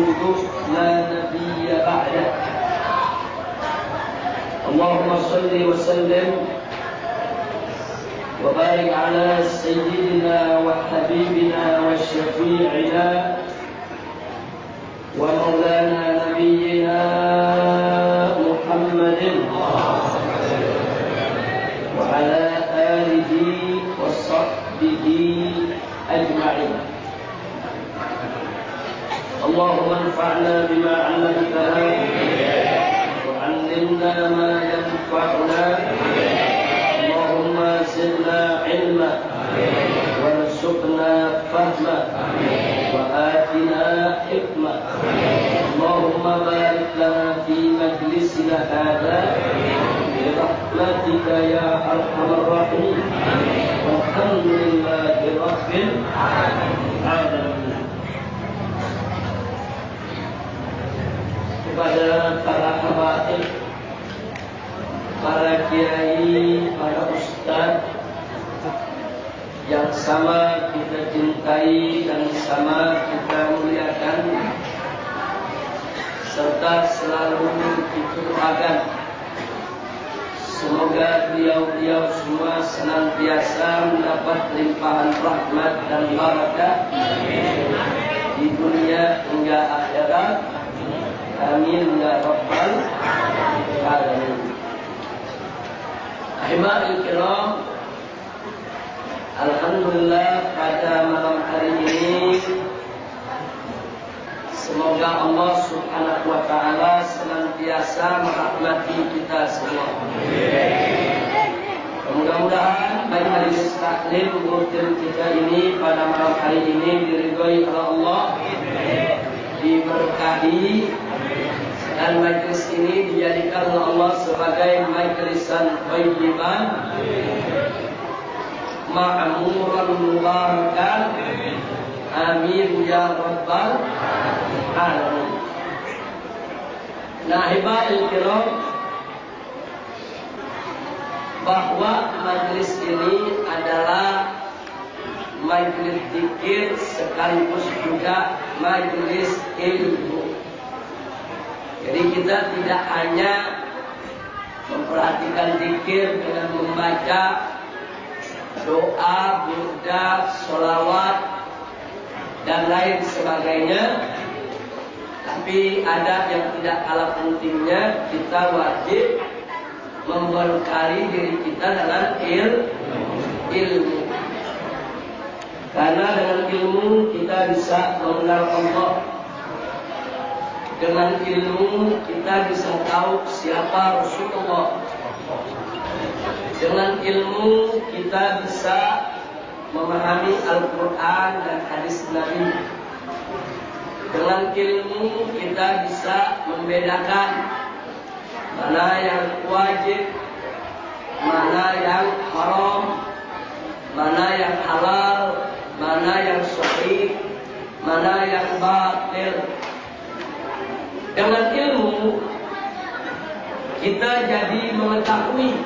ورسوله لا نبي بعده. اللهم صل وسلم وبارك على سيدنا وحبيبنا وشفيعنا اللهم انفعنا بما علمتنا. وعلمنا ما ينفعنا. اللهم زدنا علما. وارزقنا فهما. وآتنا حكمة اللهم بارك لنا في مجلسنا هذا. برحمتك يا أرحم الراحمين. والحمد لله رب العالمين. Kepada para habaib, para kiai, para ustaz yang sama kita cintai dan sama kita muliakan. Serta selalu kita doakan semoga beliau-beliau semua senantiasa mendapat limpahan rahmat dan barakah. Di dunia hingga akhirat Amin ya Rabbal Alamin. Ahibahil kiram, Alhamdulillah pada malam hari ini Semoga Allah subhanahu wa ta'ala senantiasa merahmati kita semua Mudah-mudahan majelis taklim rutin kita ini pada malam hari ini diridhoi oleh Allah diberkahi dan majlis ini dijadikan oleh Allah sebagai majlisan thayyiban ma'muran mubarakan amin ya rabbal alamin. Nah kiram bahwa majlis ini adalah majlis zikir sekaligus juga majlis ilmu. Jadi kita tidak hanya memperhatikan zikir dengan membaca doa, burda, solawat, dan lain sebagainya. Tapi ada yang tidak kalah pentingnya, kita wajib memberkari diri kita dengan il, ilmu. Karena dengan ilmu kita bisa mengenal Allah. Dengan ilmu kita bisa tahu siapa Rasulullah. Dengan ilmu kita bisa memahami Al-Quran dan hadis Nabi. Dengan ilmu kita bisa membedakan mana yang wajib, mana yang haram, mana yang halal, mana yang sahih, mana yang batil. Dengan ilmu kita jadi mengetahui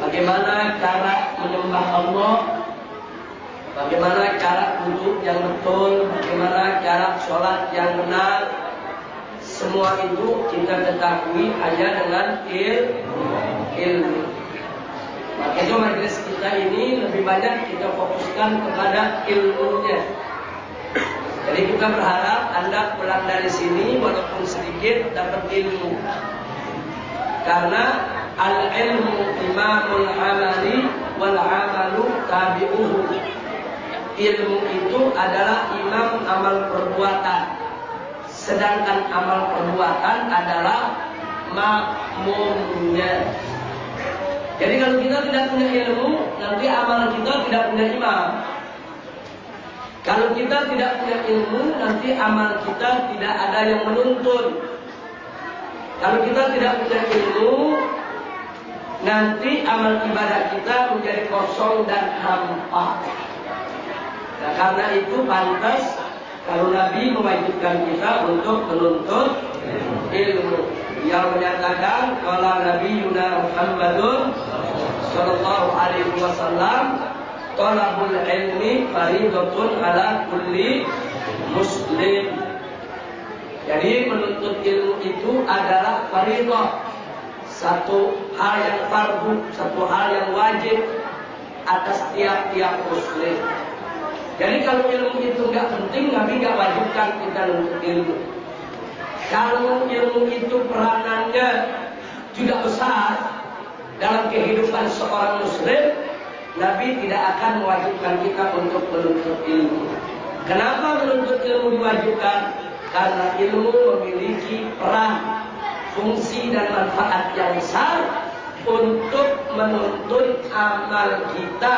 bagaimana cara menyembah Allah, bagaimana cara duduk yang betul, bagaimana cara sholat yang benar. Semua itu kita ketahui hanya dengan ilmu. Maka itu majelis kita ini lebih banyak kita fokuskan kepada ilmunya. Jadi kita berharap Anda pulang dari sini walaupun sedikit dapat ilmu. Karena al ilmu imamul amali wal amalu tabi'uhu. Ilmu itu adalah imam amal perbuatan. Sedangkan amal perbuatan adalah makmumnya. Jadi kalau kita tidak punya ilmu, nanti amal kita tidak punya imam. Kalau kita tidak punya ilmu, nanti amal kita tidak ada yang menuntun. Kalau kita tidak punya ilmu, nanti amal ibadah kita menjadi kosong dan hampa. Nah, karena itu pantas kalau Nabi mewajibkan kita untuk menuntut ilmu. Yang menyatakan kalau Nabi Yuna Muhammadun Sallallahu Alaihi Wasallam Talabul ilmi faridatun ala kulli muslim. Jadi menuntut ilmu itu adalah faridah. Satu hal yang fardu, satu hal yang wajib atas tiap-tiap muslim. Jadi kalau ilmu itu nggak penting, Nabi nggak wajibkan kita untuk ilmu. Kalau ilmu itu peranannya juga besar dalam kehidupan seorang muslim, Nabi tidak akan mewajibkan kita untuk menuntut ilmu. Kenapa menuntut ilmu diwajibkan? Karena ilmu memiliki peran, fungsi dan manfaat yang besar untuk menuntut amal kita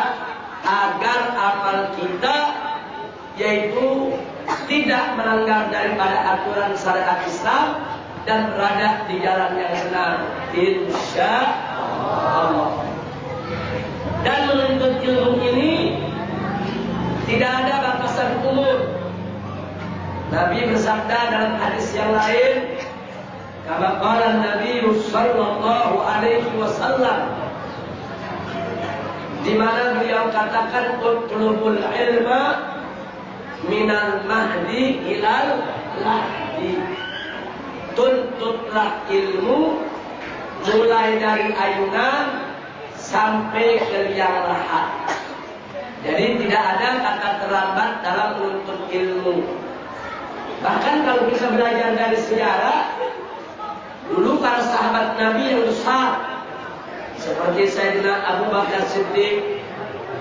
agar amal kita yaitu tidak melanggar daripada aturan syariat Islam dan berada di jalan yang benar insya Allah dan menuntut ilmu ini tidak ada batasan umur Nabi bersabda dalam hadis yang lain kama qala Nabi sallallahu alaihi wasallam di mana beliau katakan utlubul ilma minal mahdi ilal lahdi tuntutlah ilmu mulai dari ayunan sampai ke liang lahat jadi tidak ada kata terlambat dalam menuntut ilmu bahkan kalau bisa belajar dari sejarah dulu para sahabat Nabi yang besar seperti Sayyidina Abu Bakar Siddiq,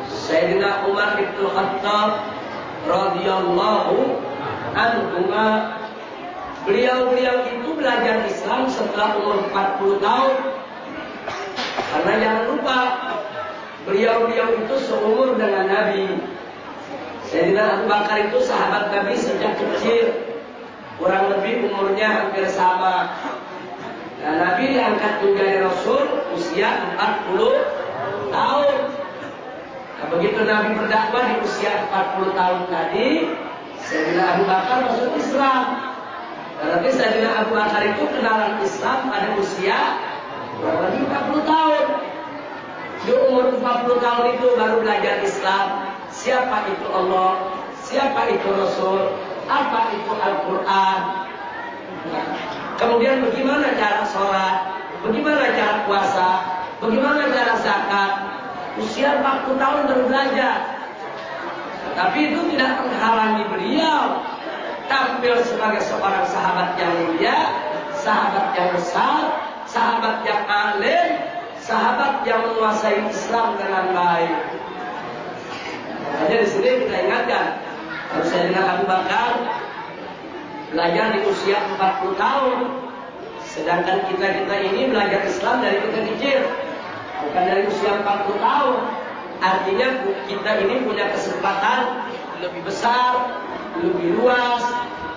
Sayyidina Umar bin Khattab radhiyallahu anhu. Beliau-beliau itu belajar Islam setelah umur 40 tahun. Karena jangan lupa, beliau-beliau itu seumur dengan Nabi. Sayyidina Abu Bakar itu sahabat Nabi sejak kecil. Kurang lebih umurnya hampir sama. Nah, Nabi diangkat menjadi Rasul usia 40 tahun. Nah, begitu Nabi berdakwah di usia 40 tahun tadi, Sayyidina Abu Bakar masuk Islam. Berarti Sayyidina Abu Bakar itu kenalan Islam pada usia lebih 40 tahun. Di umur 40 tahun itu baru belajar Islam. Siapa itu Allah? Siapa itu Rasul? Apa itu Al-Quran? Kemudian bagaimana cara sholat, bagaimana cara puasa, bagaimana cara zakat. Usia 40 tahun baru belajar. Tapi itu tidak menghalangi beliau tampil sebagai seorang sahabat yang mulia, sahabat yang besar, sahabat yang alim, sahabat yang menguasai Islam dengan baik. Makanya di sini kita ingatkan, harus saya dengar Abu Bakar belajar di usia 40 tahun. Sedangkan kita-kita ini belajar Islam dari kita kecil. Bukan dari usia 40 tahun. Artinya kita ini punya kesempatan lebih besar, lebih luas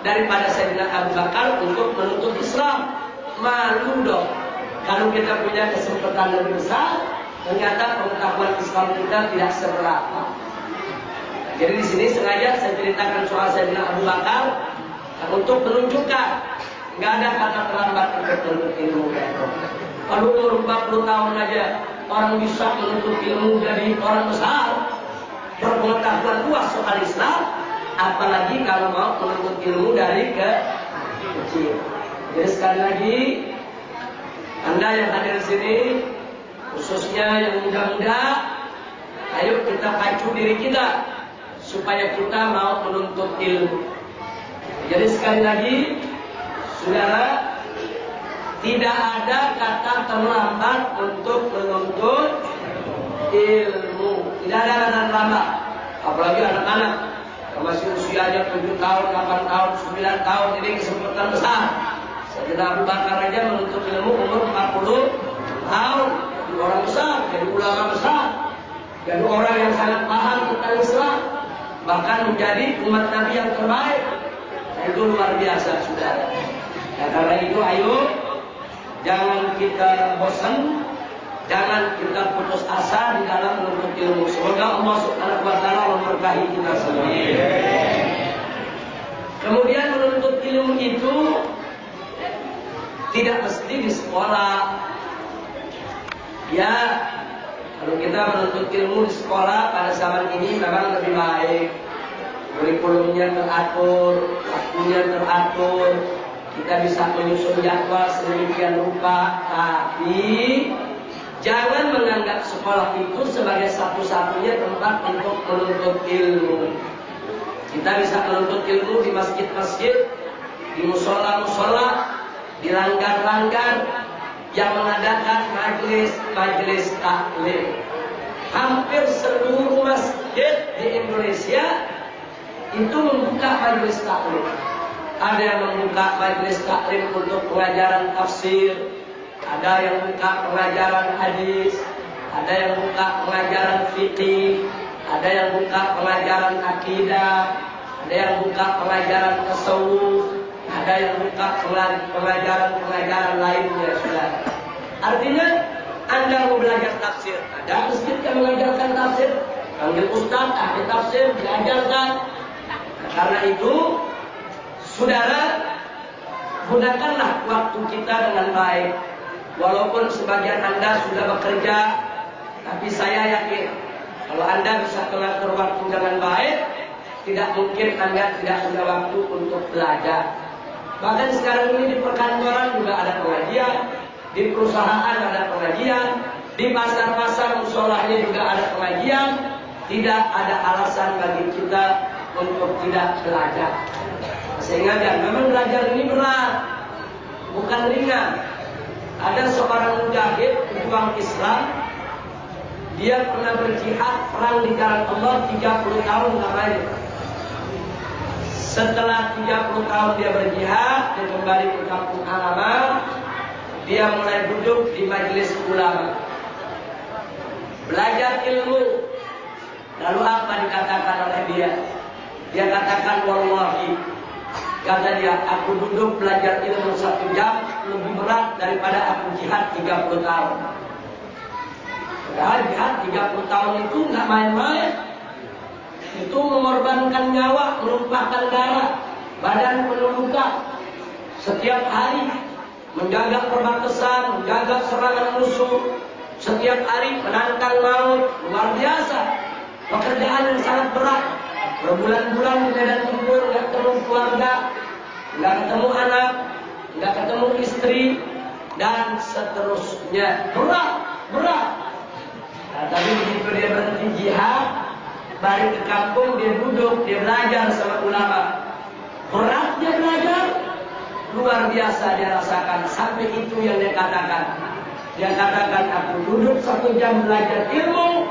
daripada Sayyidina Abu Bakar untuk menuntut Islam. Malu dong. Kalau kita punya kesempatan lebih besar, ternyata pengetahuan Islam kita tidak seberapa. Jadi di sini sengaja saya ceritakan soal Sayyidina Abu Bakar untuk menunjukkan nggak ada kata terlambat untuk menuntut ilmu. Kalau umur 40 tahun aja orang bisa menuntut ilmu jadi orang besar, berpengetahuan luas soal Islam, apalagi kalau mau menuntut ilmu dari ke kecil. Jadi sekali lagi, anda yang hadir di sini, khususnya yang muda-muda, ayo kita pacu diri kita supaya kita mau menuntut ilmu. Jadi sekali lagi, saudara, tidak ada kata terlambat untuk menuntut ilmu. Tidak ada kata terlambat. Apalagi anak-anak yang masih usianya 7 tahun, 8 tahun, 9 tahun, ini kesempatan besar. Sayyidina Abu Bakar aja menuntut ilmu umur 40 tahun. Jadi orang besar, jadi ulama besar. Jadi orang yang sangat paham tentang Islam. bahkan menjadi umat Nabi yang terbaik. Nah, itu luar biasa, saudara. Nah, karena itu ayo jangan kita bosan, jangan kita putus asa di dalam menuntut ilmu. Semoga Allah Subhanahu wa taala memberkahi kita semua. Kemudian menuntut ilmu itu tidak mesti di sekolah. Ya, kalau kita menuntut ilmu di sekolah pada zaman ini memang lebih baik. Kurikulumnya teratur, waktunya teratur, kita bisa menyusun jadwal sedemikian rupa, tapi jangan menganggap sekolah itu sebagai satu-satunya tempat untuk menuntut ilmu. Kita bisa menuntut ilmu di masjid-masjid, di musola-musola, di langgar-langgar yang mengadakan majelis-majelis taklim. Hampir seluruh masjid di Indonesia itu membuka majelis taklim. Ada yang membuka majelis taklim untuk pengajaran tafsir, ada yang buka pengajaran hadis, ada yang buka pengajaran fikih, ada yang buka pengajaran akidah, ada yang buka pengajaran tasawuf, ada yang buka pengajaran-pengajaran lainnya, sudah. Artinya anda mau belajar tafsir, ada masjid yang mengajarkan tafsir, panggil ustaz, ahli tafsir, diajarkan. Nah, karena itu Saudara, gunakanlah waktu kita dengan baik. Walaupun sebagian Anda sudah bekerja, tapi saya yakin kalau Anda bisa mengatur waktu dengan baik, tidak mungkin Anda tidak punya waktu untuk belajar. Bahkan sekarang ini di perkantoran juga ada pengajian, di perusahaan ada pengajian, di pasar-pasar musolahnya juga ada pengajian. Tidak ada alasan bagi kita untuk tidak belajar. Sehingga dan memang belajar ini berat, bukan ringan. Ada seorang mujahid pejuang Islam, dia pernah berjihad perang di jalan Allah 30 tahun namanya. Setelah 30 tahun dia berjihad, dia kembali ke kampung halaman, dia mulai duduk di majelis ulama. Belajar ilmu. Lalu apa dikatakan oleh dia? Dia katakan wallahi Kata dia, aku duduk belajar ilmu satu jam lebih berat daripada aku jihad 30 tahun. Padahal jihad 30 tahun itu nggak main-main. Itu mengorbankan nyawa, menumpahkan darah, badan penuh luka. Setiap hari menjaga perbatasan, menjaga serangan musuh. Setiap hari menantang maut, luar biasa. Pekerjaan yang sangat berat. Berbulan-bulan di medan tempur, nggak ketemu keluarga, nggak ketemu anak, nggak ketemu istri, dan seterusnya. Berat, berat. Nah, tapi begitu dia berhenti jihad, balik ke kampung, dia duduk, dia belajar sama ulama. Berat dia belajar, luar biasa dia rasakan. Sampai itu yang dia katakan. Dia katakan, aku duduk satu jam belajar ilmu,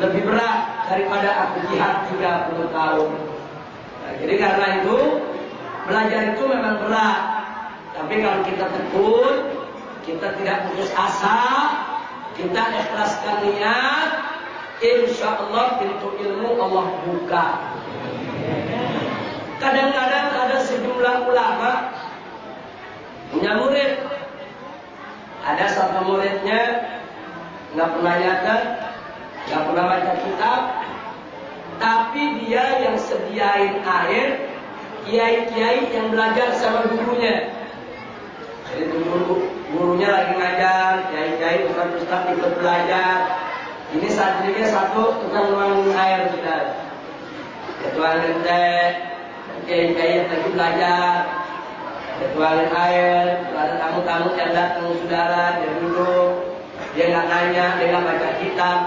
lebih berat daripada aku jihad 30 tahun. Nah, jadi karena itu belajar itu memang berat. Tapi kalau kita tekun, kita tidak putus asa, kita ikhlaskan niat, insya Allah pintu ilmu Allah buka. Kadang-kadang ada sejumlah ulama punya murid. Ada satu muridnya nggak pernah nyata, nggak pernah baca kitab, tapi dia yang sediain air, kiai-kiai yang belajar sama gurunya. Jadi guru, gurunya lagi ngajar, kiai-kiai ustaz-ustaz ikut belajar. Ini satunya satu tukang nuangin air sudah. Ketuangin teh, kiai-kiai lagi belajar, ketuangin air, ada tamu-tamu yang datang saudara, dia duduk, dia nggak nanya, dia nggak baca kitab,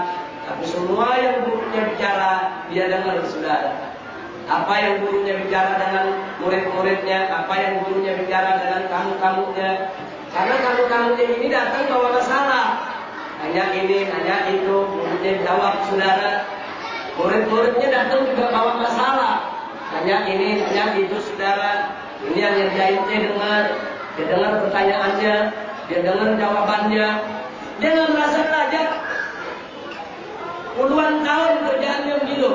tapi semua yang gurunya bicara, dia dengar saudara. Apa yang gurunya bicara dengan murid-muridnya, apa yang gurunya bicara dengan tamu-tamunya. Karena tamu-tamunya ini datang bawa masalah. Hanya ini, hanya itu, gurunya jawab saudara. Murid-muridnya datang juga bawa masalah. Hanya ini, hanya itu saudara. Ini yang ngerjainnya dengar. Dia dengar pertanyaannya, dia dengar jawabannya. Dia nggak merasa belajar. Puluhan tahun kerjaannya begitu.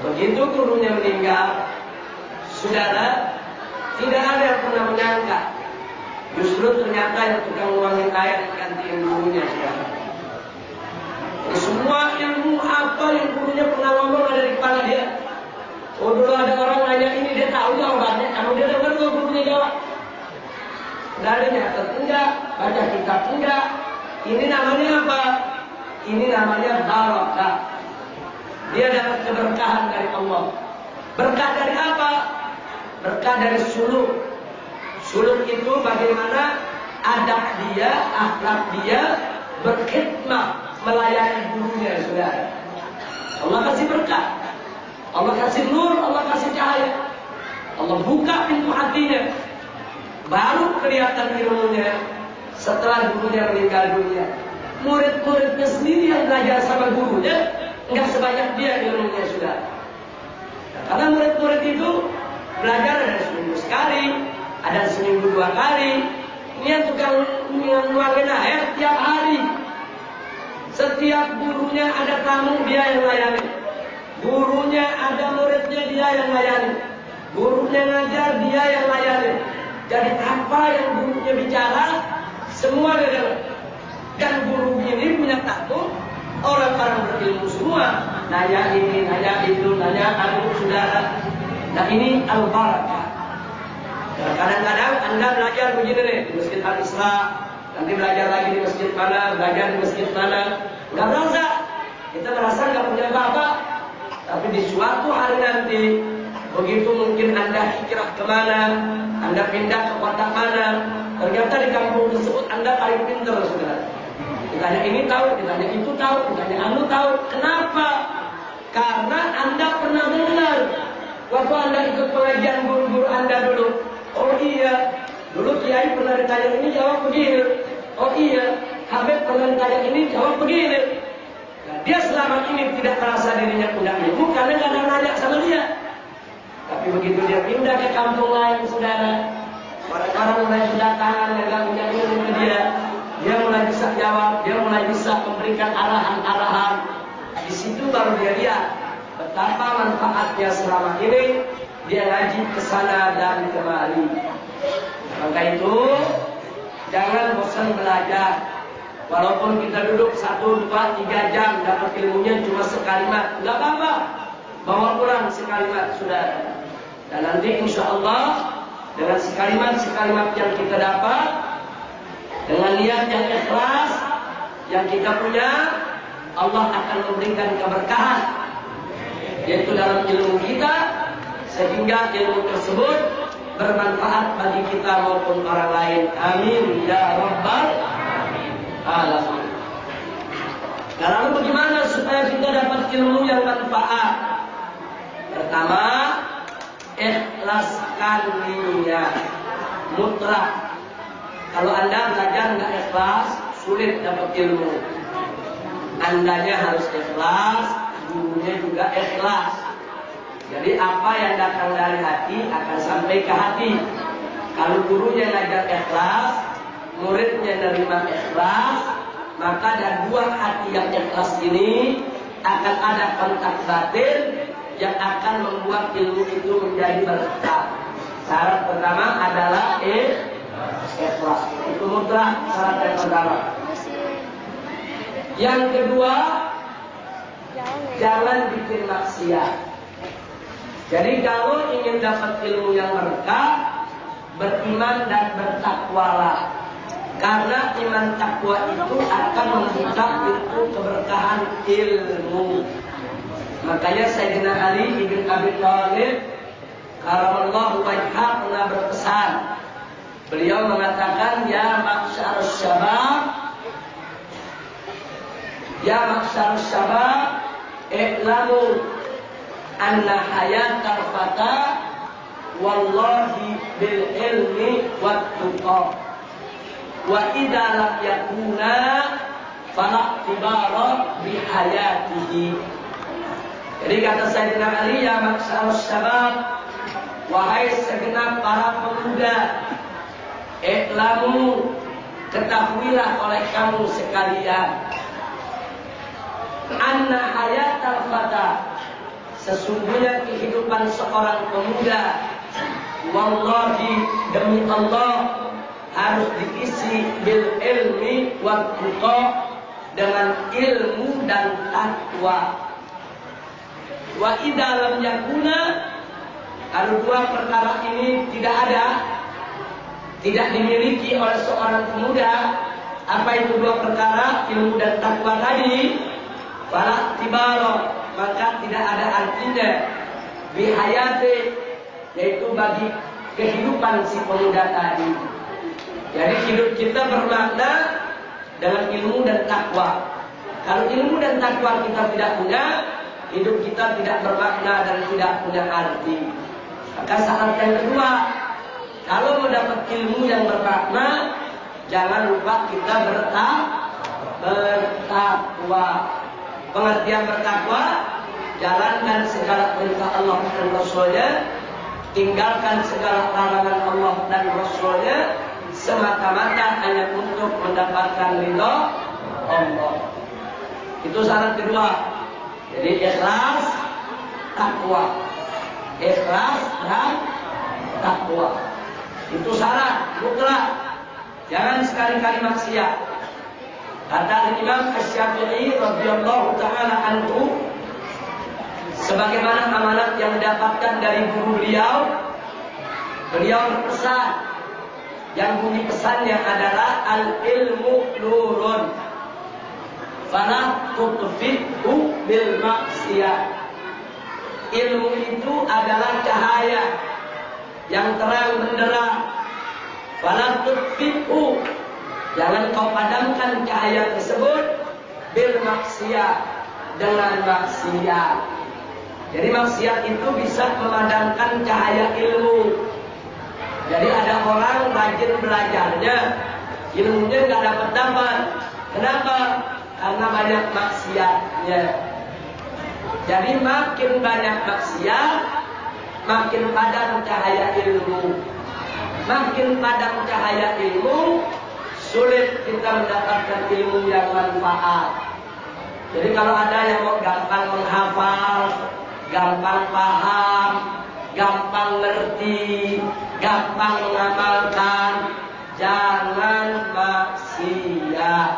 Begitu gurunya meninggal, saudara, tidak ada yang pernah menyangka. Justru ternyata yang tukang uangin air gantiin gurunya saudara. semua ilmu apa yang gurunya pernah ngomong ada di kepala dia. Oh dulu ada orang nanya ini dia tahu jawabannya. Kalau dia dengar tuh gurunya jawab. Dari nyatet enggak, baca kitab enggak. Ini namanya apa? Ini namanya barakah. Dia dapat keberkahan dari Allah. Berkah dari apa? Berkah dari suluk. Suluk itu bagaimana adab dia, akhlak dia berkhidmat melayani gurunya, saudara. Allah kasih berkah. Allah kasih nur, Allah kasih cahaya. Allah buka pintu hatinya. Baru kelihatan ilmunya setelah gurunya meninggal dunia. Murid-muridnya sendiri yang belajar sama gurunya, nggak sebanyak dia ilmunya sudah. Karena murid-murid itu belajar ada seminggu sekali, ada seminggu dua kali. Yang tukang ngeluarin air tiap hari. Setiap gurunya ada tamu dia yang layani. Gurunya ada muridnya dia yang layani. Gurunya ngajar dia yang layani. Jadi apa yang gurunya bicara, semua dia dengar. Dan guru ini punya tamu, orang-orang berilmu semua. Nanya ini, nanya itu, nanya anu saudara. Nah ini al-barakah. Kadang-kadang Anda belajar begini nih, di Masjid Al-Isra, nanti belajar lagi di masjid mana, belajar di masjid mana. Nggak merasa. Kita merasa nggak punya bapak, tapi di suatu hari nanti, begitu mungkin Anda hijrah kemana, Anda pindah ke kota mana, ternyata di kampung tersebut Anda paling pintar, saudara. Ditanya ini tahu, ditanya itu tahu, ditanya anu tahu. Kenapa? Karena Anda pernah dengar waktu Anda ikut pengajian guru-guru Anda dulu. Oh iya, dulu Kiai pernah ditanya ini jawab begini. Oh iya, Habib pernah ditanya ini jawab begini. Dia selama ini tidak merasa dirinya punya ilmu karena nggak ada nanya sama dia. Tapi begitu dia pindah ke kampung lain, saudara, orang-orang mulai berdatangan yang nggak punya ilmu ke dia. Dia mulai bisa jawab, dia mulai bisa memberikan arahan-arahan. Di situ baru dia lihat betapa manfaatnya selama ini dia ngaji ke sana dan kemari. Maka itu jangan bosan belajar. Walaupun kita duduk satu, dua, tiga jam dapat ilmunya cuma sekalimat, nggak apa-apa. Bawa pulang sekalimat sudah. Dan nanti insya Allah dengan sekalimat-sekalimat yang kita dapat, dengan niat yang ikhlas yang kita punya, Allah akan memberikan keberkahan yaitu dalam ilmu kita sehingga ilmu tersebut bermanfaat bagi kita maupun orang lain. Amin ya rabbal alamin. Nah lalu bagaimana supaya kita dapat ilmu yang manfaat? Pertama, ikhlaskan niat mutlak. Kalau anda belajar nggak ikhlas, sulit dapat ilmu. Andanya harus ikhlas, gurunya juga ikhlas. Jadi apa yang datang dari hati akan sampai ke hati. Kalau gurunya ngajar ikhlas, muridnya nerima ikhlas, maka ada dua hati yang ikhlas ini akan ada kontak batin yang akan membuat ilmu itu menjadi berkah. Syarat pertama adalah ikhlas. Itu mutlak syarat yang pertama. Yang kedua, jangan bikin maksiat. Jadi kalau ingin dapat ilmu yang berkah, beriman dan bertakwalah. Karena iman takwa itu akan membuka pintu keberkahan ilmu. Makanya Sayyidina Ali ibn Abi Thalib karamallahu wajha pernah berpesan. Beliau mengatakan ya maksyar syabab Ya maksyar syabab i'lamu anna hayat fata wallahi bil ilmi wat tuqah wa idza lam yakuna fala tibara bi hayatihi. Jadi kata Sayyidina Ali ya maksal syabab wahai segenap para pemuda iklamu ketahuilah oleh kamu sekalian. Anna hayatal fata sesungguhnya kehidupan seorang pemuda wallahi demi Allah harus diisi bil ilmi wa dengan ilmu dan takwa. Wa idza lam yakuna kalau dua perkara ini tidak ada tidak dimiliki oleh seorang pemuda. Apa itu dua perkara? Ilmu dan takwa tadi. Fala tibaro maka tidak ada artinya bihayati yaitu bagi kehidupan si pemuda tadi. Jadi hidup kita bermakna dengan ilmu dan takwa. Kalau ilmu dan takwa kita tidak punya hidup kita tidak bermakna dan tidak punya arti. Maka syarat yang kedua kalau mau dapat ilmu yang bermakna, jangan lupa kita bertak bertakwa. Pengertian bertakwa, jalankan segala perintah Allah dan Rasulnya, tinggalkan segala larangan Allah dan Rasulnya, semata-mata hanya untuk mendapatkan ridho Allah. Itu syarat kedua. Jadi ikhlas, takwa. Ikhlas dan takwa. Itu salah, mutlak. Jangan sekali-kali maksiat. Kata Imam Asy-Syafi'i radhiyallahu taala anhu sebagaimana amanat yang didapatkan dari guru beliau, beliau berpesan yang bunyi pesannya adalah al ilmu nurun fala tutfi'hu bil maksiat. Ilmu itu adalah cahaya yang terang benderang. Wala tutfi'u. Jangan kau padamkan cahaya tersebut bil maksiat dengan maksiat. Jadi maksiat itu bisa memadamkan cahaya ilmu. Jadi ada orang rajin belajarnya, ilmunya nggak dapat dapat. Kenapa? Karena banyak maksiatnya. Jadi makin banyak maksiat, makin padam cahaya ilmu. Makin padam cahaya ilmu, sulit kita mendapatkan ilmu yang manfaat. Jadi kalau ada yang mau gampang menghafal, gampang paham, gampang ngerti, gampang mengamalkan, jangan maksiat.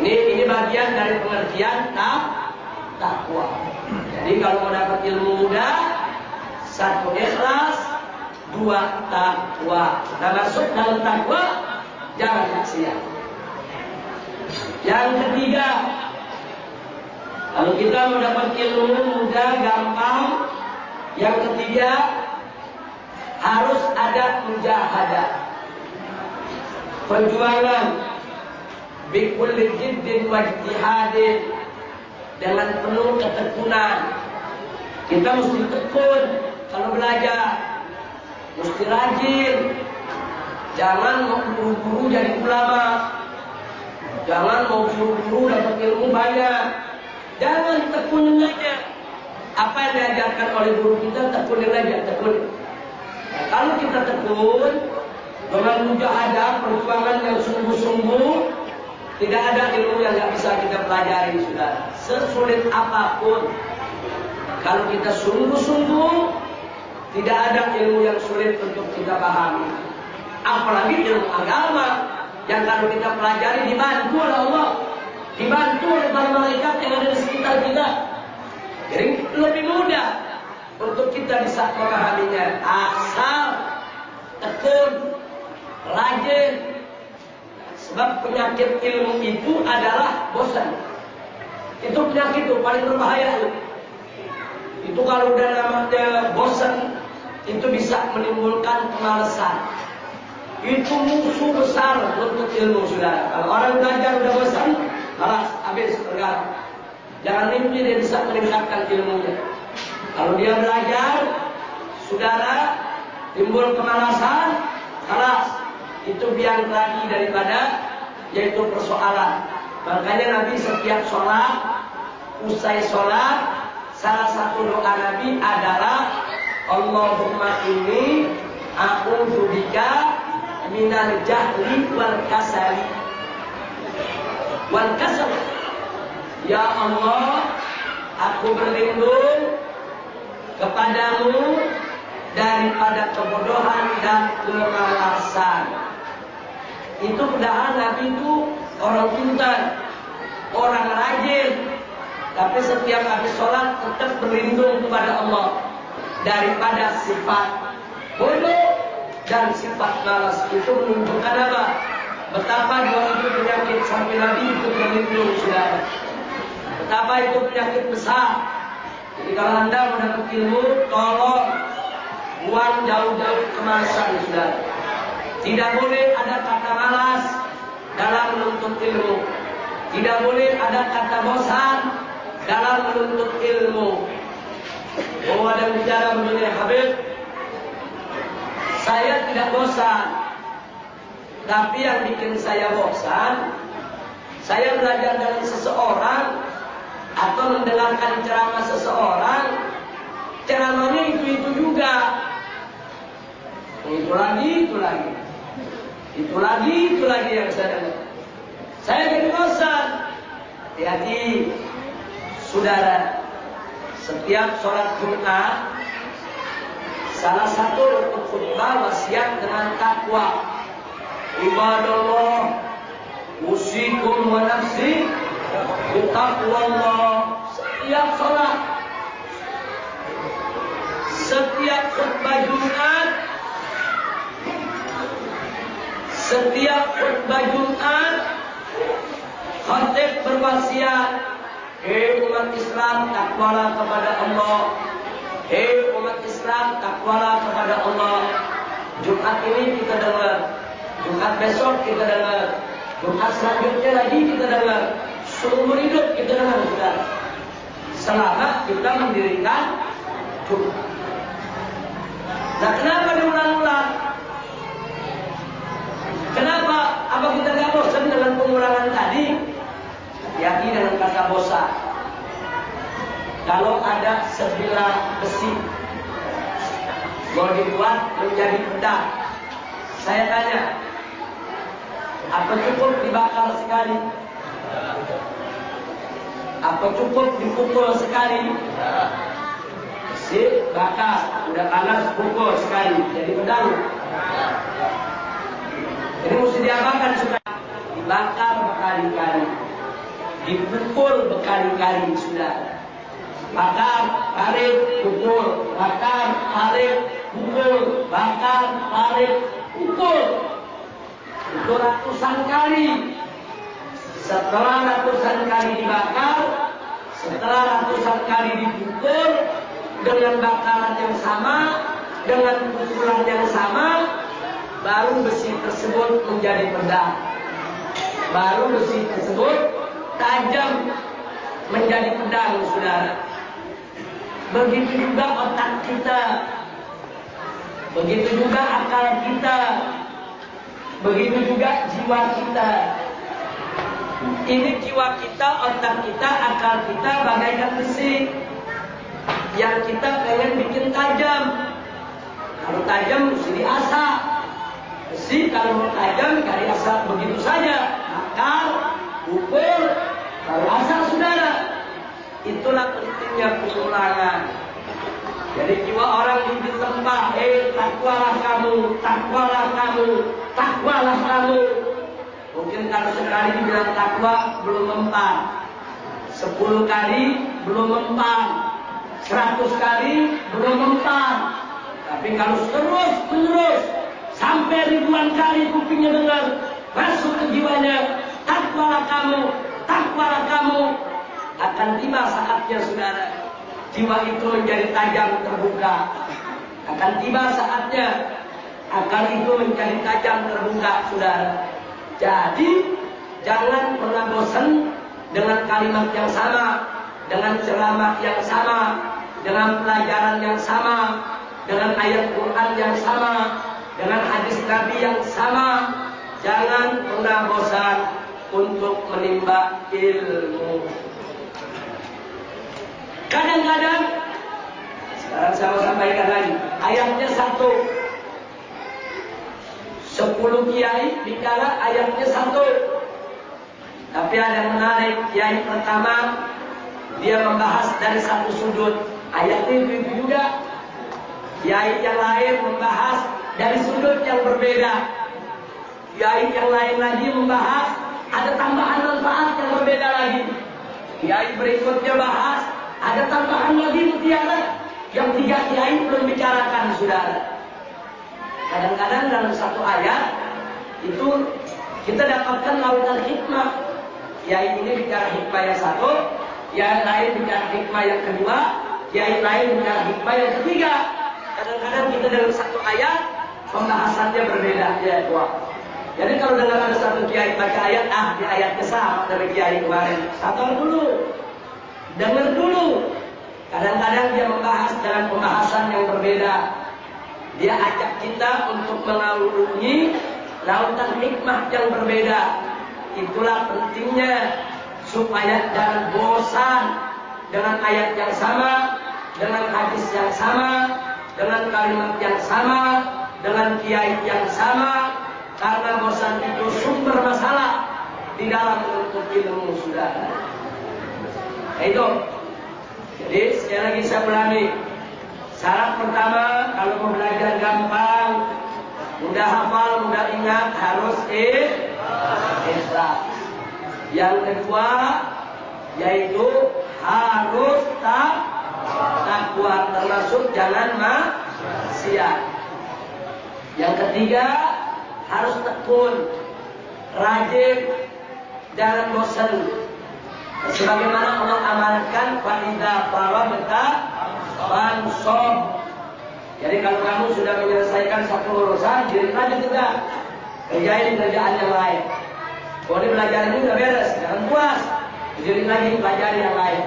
Ini ini bagian dari pengertian tak takwa. Jadi kalau mau dapat ilmu muda, satu ikhlas, dua takwa. Nah masuk dalam takwa, jangan maksiat. Yang ketiga, kalau kita mau dapat ilmu mudah, gampang. Yang ketiga, harus ada mujahadah. Perjuangan bikulli jiddin wa dengan penuh ketekunan. Kita mesti tekun kalau belajar, mesti rajin. Jangan mau buru-buru jadi ulama. Jangan mau buru-buru dapat ilmu banyak. Jangan tekunin aja. Apa yang diajarkan oleh guru kita tekunin aja, tekun. Nah, kalau kita tekun dengan mujahadah perjuangan yang sungguh-sungguh, tidak ada ilmu yang nggak bisa kita pelajari, sudah. Sesulit apa pun, kalau kita sungguh-sungguh, tidak ada ilmu yang sulit untuk kita pahami. Apalagi ilmu agama yang kalau kita pelajari dibantu oleh Allah, dibantu oleh para malaikat yang ada di sekitar kita. Jadi lebih mudah untuk kita bisa memahaminya. Asal tekun, rajin, Sebab penyakit ilmu itu adalah bosan. Itu penyakit itu paling berbahaya. Itu kalau udah namanya itu bisa menimbulkan kemalasan. Itu musuh besar untuk ilmu saudara. Kalau orang belajar udah bosan, malas habis tergarap. Jangan mimpi dia bisa meningkatkan ilmunya. Kalau dia belajar, saudara timbul kemalasan, malas itu biang lagi daripada yaitu persoalan. Makanya Nabi setiap sholat, usai sholat, salah satu doa Nabi adalah Allahumma ini aku bika minal jahli wal kasali wal kasal. Ya Allah, aku berlindung kepadamu daripada kebodohan dan kemalasan. Itu padahal Nabi itu orang pintar, orang rajin, tapi setiap habis sholat tetap berlindung kepada Allah daripada sifat bodoh dan sifat malas itu menunjukkan apa? Betapa dua itu penyakit sampai Nabi itu berlindung saudara. Betapa itu penyakit besar. Jadi kalau anda mendapat ilmu, tolong buang jauh-jauh kemalasan saudara. Tidak boleh ada kata malas dalam menuntut ilmu. Tidak boleh ada kata bosan dalam menuntut ilmu. Oh ada bicara begini Habib, saya tidak bosan. Tapi yang bikin saya bosan, saya belajar dari seseorang atau mendengarkan ceramah seseorang, ceramahnya itu-itu juga. Itu lagi, itu lagi. Itu lagi, itu lagi yang saya dengar. Saya jadi bosan. Hati-hati, saudara. Setiap sholat Jumat Salah satu rukun khutbah wasiat dengan takwa. Ibadallah usikum wa nafsi Allah setiap salat setiap khutbah Jumat setiap khutbah Jumat khatib berwasiat Hei umat Islam takwalah kepada Allah Hei umat Islam, takwalah kepada Allah. Jumat ini kita dengar, Jumat besok kita dengar, Jumat selanjutnya lagi kita dengar. Seumur hidup kita dengar sudah. Selama kita mendirikan Jumat. Nah kenapa diulang-ulang? Kenapa? Apa kita nggak bosan dengan pengulangan tadi? Hati-hati dengan kata bosan. Kalau ada sebilah besi mau dibuat menjadi pedang, saya tanya, apa cukup dibakar sekali? Apa cukup dipukul sekali? Besi bakar, udah panas pukul sekali, jadi pedang. Jadi mesti diapakan sudah dibakar berkali-kali, dipukul berkali-kali sudah bakar, tarik, pukul, bakar, tarik, pukul, bakar, tarik, pukul. Itu ratusan kali. Setelah ratusan kali dibakar, setelah ratusan kali dipukul, dengan bakaran yang sama, dengan pukulan yang sama, baru besi tersebut menjadi pedang. Baru besi tersebut tajam menjadi pedang, saudara. Begitu juga otak kita. Begitu juga akal kita. Begitu juga jiwa kita. Ini jiwa kita, otak kita, akal kita bagaikan besi. Yang kita pengen bikin tajam. Kalau tajam mesti diasah. Besi kalau tajam dari asal begitu saja. Akal, ukur, asal saudara. Itulah pentingnya pengulangan. Jadi jiwa orang di tempat, eh takwalah kamu, takwalah kamu, takwalah kamu. Mungkin kalau sekali dibilang takwa belum mempan. Sepuluh kali belum mempan. Seratus kali belum mempan. Tapi kalau terus menerus sampai ribuan kali kupingnya dengar masuk ke jiwanya, takwalah kamu, takwalah kamu, akan tiba saatnya saudara jiwa itu menjadi tajam terbuka. Akan tiba saatnya akal itu menjadi tajam terbuka saudara. Jadi jangan pernah bosan dengan kalimat yang sama dengan ceramah yang sama dengan pelajaran yang sama dengan ayat Quran yang sama dengan hadis Nabi yang sama. Jangan pernah bosan untuk menimba ilmu Kadang-kadang sekarang saya mau sampaikan lagi ayatnya satu. Sepuluh kiai bicara ayatnya satu. Tapi ada yang menarik. Kiai pertama dia membahas dari satu sudut. Ayat ini juga. Kiai yang lain membahas dari sudut yang berbeda. Kiai yang lain lagi membahas ada tambahan manfaat yang berbeda lagi. Kiai berikutnya bahas ada tambahan lagi mutiara yang tiga kiai belum bicarakan saudara. Kadang-kadang dalam satu ayat itu kita dapatkan lautan hikmah. Kiai ini bicara hikmah yang satu, kiai lain bicara hikmah yang kedua, kiai lain bicara hikmah yang ketiga. Kadang-kadang kita dalam satu ayat pembahasannya berbeda ya dua. Jadi kalau dengar ada satu kiai baca ayat, ah di ayatnya sama dari kiai kemarin. Sabar dulu, dengar dulu. Kadang-kadang dia membahas dalam pembahasan yang berbeda. Dia ajak kita untuk mengarungi lautan hikmah yang berbeda. Itulah pentingnya supaya jangan bosan dengan ayat yang sama, dengan hadis yang sama, dengan kalimat yang sama, dengan kiai yang sama, karena bosan itu sumber masalah di dalam menuntut ilmu sudah. Nah, itu. Jadi sekali lagi saya ulangi. Syarat pertama kalau mau belajar gampang, mudah hafal, mudah ingat harus ikhlas. Yang kedua yaitu harus tak takwa termasuk jangan maksiat. Yang ketiga harus tekun, rajin, jangan bosan. Sebagaimana Allah amankan faidah farabta fansob. Jadi kalau kamu sudah menyelesaikan satu urusan, jadi aja tidak kerjain kerjaan yang lain. Kalau belajar ini udah beres, jangan puas. Jadi lagi pelajari yang lain.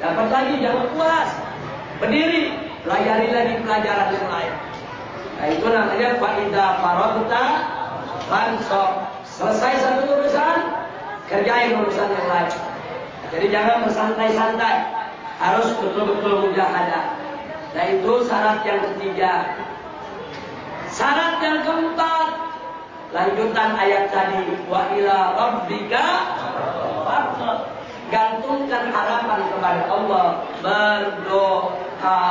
Dapat lagi, jangan puas. Berdiri, pelajari lagi pelajaran yang lain. Nah itu namanya faidah farabta fansob. Selesai satu urusan, kerjain urusan yang lain. Jadi jangan bersantai-santai, harus betul-betul mujahadah. Nah itu syarat yang ketiga. Syarat yang keempat, lanjutan ayat tadi, wa ila rabbika Gantungkan harapan kepada Allah, berdoa.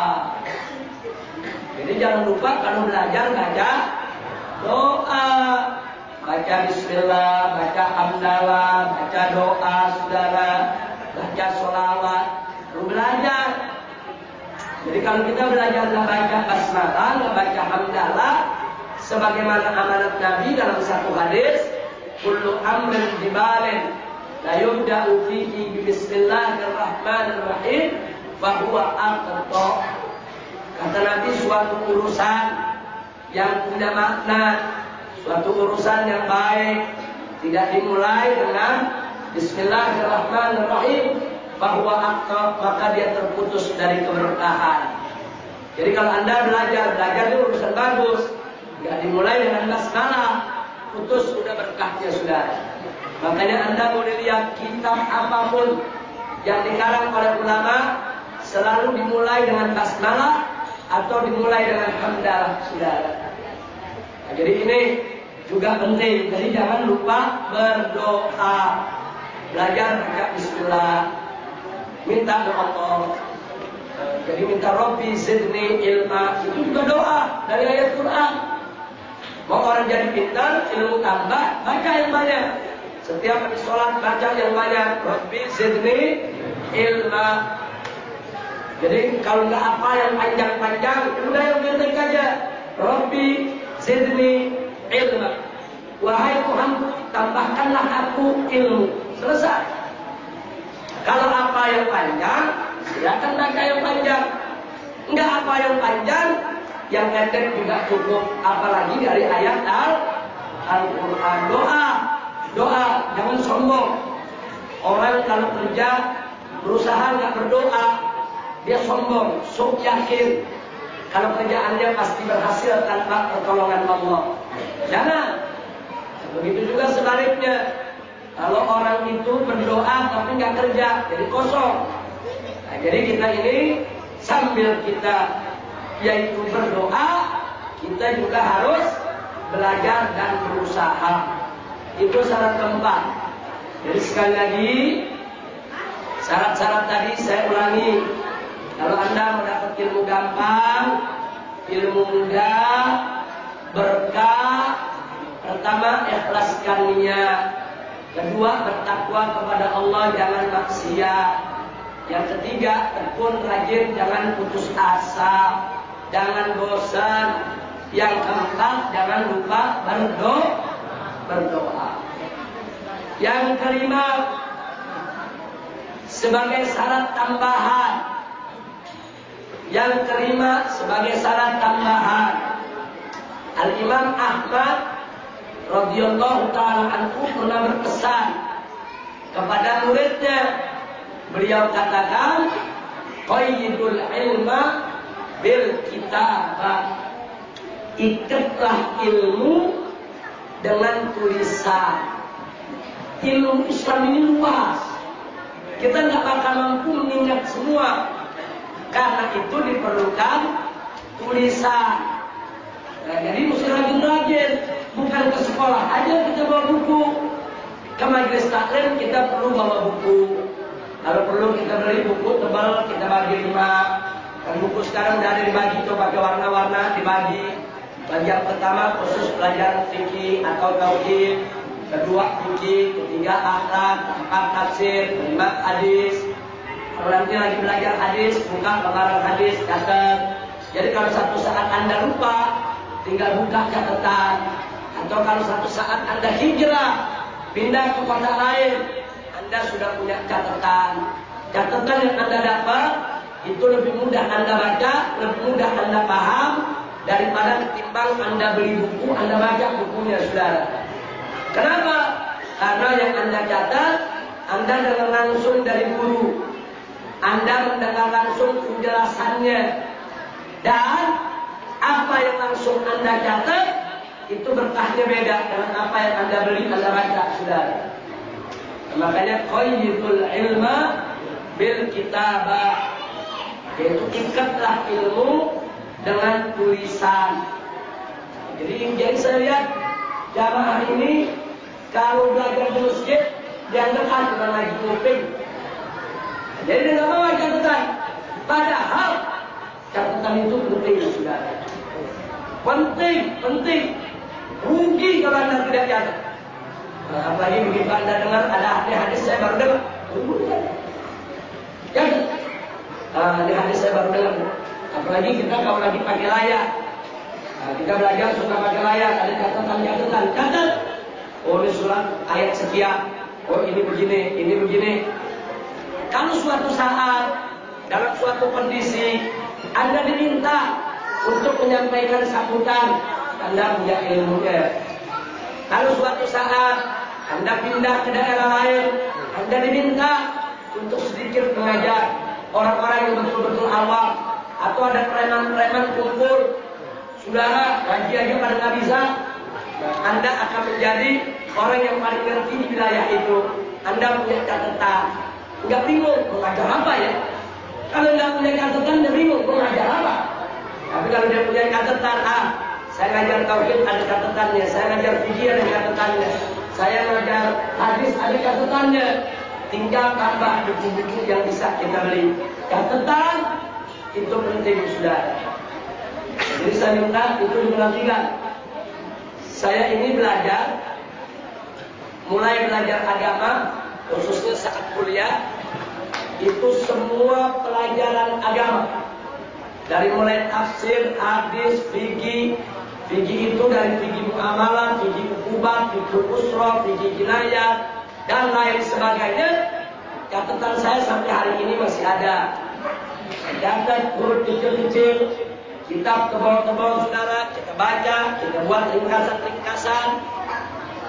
Jadi jangan lupa kalau belajar baca doa. Baca bismillah, baca hamdalah, baca doa saudara, baca sholawat. Lalu belajar. Jadi kalau kita belajar membaca basmalah, membaca hamdalah, sebagaimana amanat Nabi dalam satu hadis, kullu amrin dibalin la yubda'u fihi bismillahirrahmanirrahim bahwa aqta. Kata Nabi suatu urusan yang punya makna, suatu urusan yang baik tidak dimulai dengan bismillahirrahmanirrahim bahwa maka dia terputus dari keberkahan. Jadi kalau anda belajar, belajar itu urusan bagus. Nggak dimulai dengan basmalah, putus sudah berkahnya sudah. Makanya anda boleh lihat kitab apa pun yang dikarang oleh ulama selalu dimulai dengan basmalah atau dimulai dengan hamdalah saudara. Nah, jadi ini juga penting. Jadi jangan lupa berdoa. Belajar baca bismillah, minta ke Allah. Jadi minta Robbi zidni ilma itu juga doa dari ayat Quran. Mau orang jadi pintar, ilmu tambah, baca yang banyak. Setiap habis sholat baca yang banyak. Robbi zidni ilma. Jadi kalau nggak apa yang panjang-panjang, udah yang pendek aja. Robbi zidni ilma. Wahai Tuhan, tambahkanlah aku ilmu. Selesai. Kalau apa yang panjang, silakan baca yang panjang. Enggak apa yang panjang, yang pendek juga cukup. Apalagi dari ayat Al-Quran. Doa, doa, jangan sombong. Orang kalau kerja, berusaha nggak berdoa, dia sombong, sok yakin. Kalau kerjaannya pasti berhasil tanpa pertolongan Allah. Jangan. Begitu juga sebaliknya. Kalau orang itu berdoa tapi nggak kerja, jadi kosong. Nah, jadi kita ini sambil kita yaitu berdoa, kita juga harus belajar dan berusaha. Itu syarat keempat. Jadi sekali lagi, Syarat-syarat tadi saya ulangi. Kalau Anda mau dapat ilmu gampang, ilmu mudah, berkah, pertama ikhlaskan niat. Kedua bertakwa kepada Allah jangan maksiat. Yang ketiga tekun rajin jangan putus asa, jangan bosan. Yang keempat jangan lupa berdoa. Berdoa. Yang kelima sebagai syarat tambahan yang kelima sebagai syarat tambahan Al Imam Ahmad radhiyallahu taala anhu pernah berpesan kepada muridnya. Beliau katakan qayyidul ilma bil kitabah ikatlah ilmu dengan tulisan. Ilmu Islam ini luas. Kita nggak akan mampu mengingat semua. Karena itu diperlukan tulisan. Jadi mesti rajin-rajin, bukan ke sekolah aja kita bawa buku. Ke majelis taklim kita perlu bawa buku. Kalau perlu kita beli buku tebal, kita bagi lima. Dan buku sekarang udah ada dibagi tuh pakai warna-warna dibagi. Bagian pertama khusus pelajaran fikih atau tauhid, kedua fikih, ketiga akhlak, keempat tafsir, kelima hadis, kalau nanti lagi belajar hadis, buka pengarang hadis, catat. Jadi kalau satu saat Anda lupa, tinggal buka catatan. Atau kalau satu saat Anda hijrah, pindah ke kota lain, Anda sudah punya catatan. Catatan yang Anda dapat, itu lebih mudah Anda baca, lebih mudah Anda paham, daripada ketimbang Anda beli buku, Anda baca bukunya, saudara. Kenapa? Karena yang Anda catat, Anda dengar langsung dari guru. Anda mendengar langsung penjelasannya dan apa yang langsung Anda catat itu berkahnya beda dengan apa yang Anda beli Anda baca saudara. Makanya qayyidul ilma bil kitabah yaitu ikatlah ilmu dengan tulisan. Jadi jadi saya lihat jamaah ini kalau belajar di masjid dianggap bukan lagi nguping jadi dia nggak mau catatan. Padahal catatan itu penting, saudara. Penting, penting. Rugi kalau anda tidak catat. Nah, apalagi begitu anda dengar ada hadis saya baru dengar. Jadi, nah, ini hadis saya baru dengar. Apalagi kita kalau lagi pakai layar. Nah, kita belajar suka pakai layar, ada catatan-catatan. Catat. Oh ini surat ayat sekian. Oh ini begini, ini begini. Kalau suatu saat dalam suatu kondisi Anda diminta untuk menyampaikan sambutan, Anda punya ilmunya. Kalau suatu saat Anda pindah ke daerah lain, Anda diminta untuk sedikit mengajar orang-orang yang betul-betul awam atau ada preman-preman kumpul, saudara ngaji aja pada nggak bisa, Anda akan menjadi orang yang paling ngerti di wilayah itu. Anda punya catatan, Nggak bingung mau ngajar apa ya. Kalau nggak punya catatan dia bingung mau ngajar apa. Tapi kalau dia punya catatan, ah saya ngajar tauhid ada catatannya, saya ngajar fikih ada catatannya, saya ngajar hadis ada catatannya. Tinggal tambah buku-buku yang bisa kita beli. Catatan itu penting sudah. Jadi saya minta itu diperhatikan. Saya ini belajar, mulai belajar agama khususnya saat kuliah itu semua pelajaran agama dari mulai tafsir, hadis, fikih, fikih itu dari fikih muamalah, fikih ukubat, fikih usroh, fikih jinayat dan lain sebagainya. Catatan saya sampai hari ini masih ada. Catat huruf kecil-kecil, kitab tebal-tebal saudara, kita baca, kita buat ringkasan-ringkasan.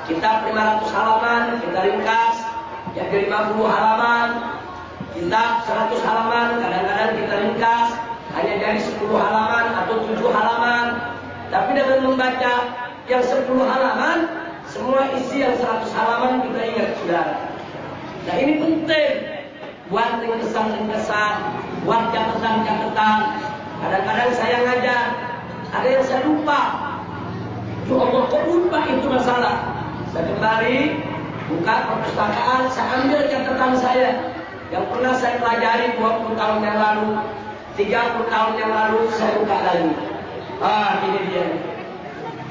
Kitab 500 halaman, kita ringkas, dari 50 halaman, kitab 100 halaman, kadang-kadang kita ringkas hanya dari 10 halaman atau 7 halaman. Tapi dengan membaca yang 10 halaman, semua isi yang 100 halaman kita ingat, saudara. Nah ini penting buat ringkesan-ringkesan, buat catatan-catatan. Kadang-kadang saya ngajar, ada yang saya lupa. Ya Allah, kok lupa itu masalah? Saya kembali buka perpustakaan, saya ambil catatan saya. yang pernah saya pelajari 20 tahun yang lalu, 30 tahun yang lalu saya buka lagi. Ah, ini dia.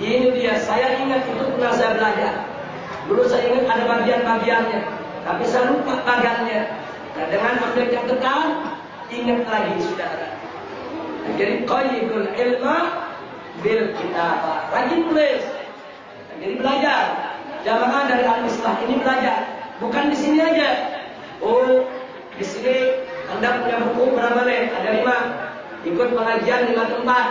Ini dia. Saya ingat itu pernah saya belajar. Dulu saya ingat ada bagian-bagiannya, tapi saya lupa bagiannya. Nah, dengan ambil catatan, ingat lagi saudara. Jadi qayyidul ilma bil kitabah. Rajin tulis. Jadi belajar. Jamaah dari al-islah ini belajar. Bukan di sini aja. Oh, di sini Anda punya buku berapa nih? Ada lima. Ikut pengajian lima tempat.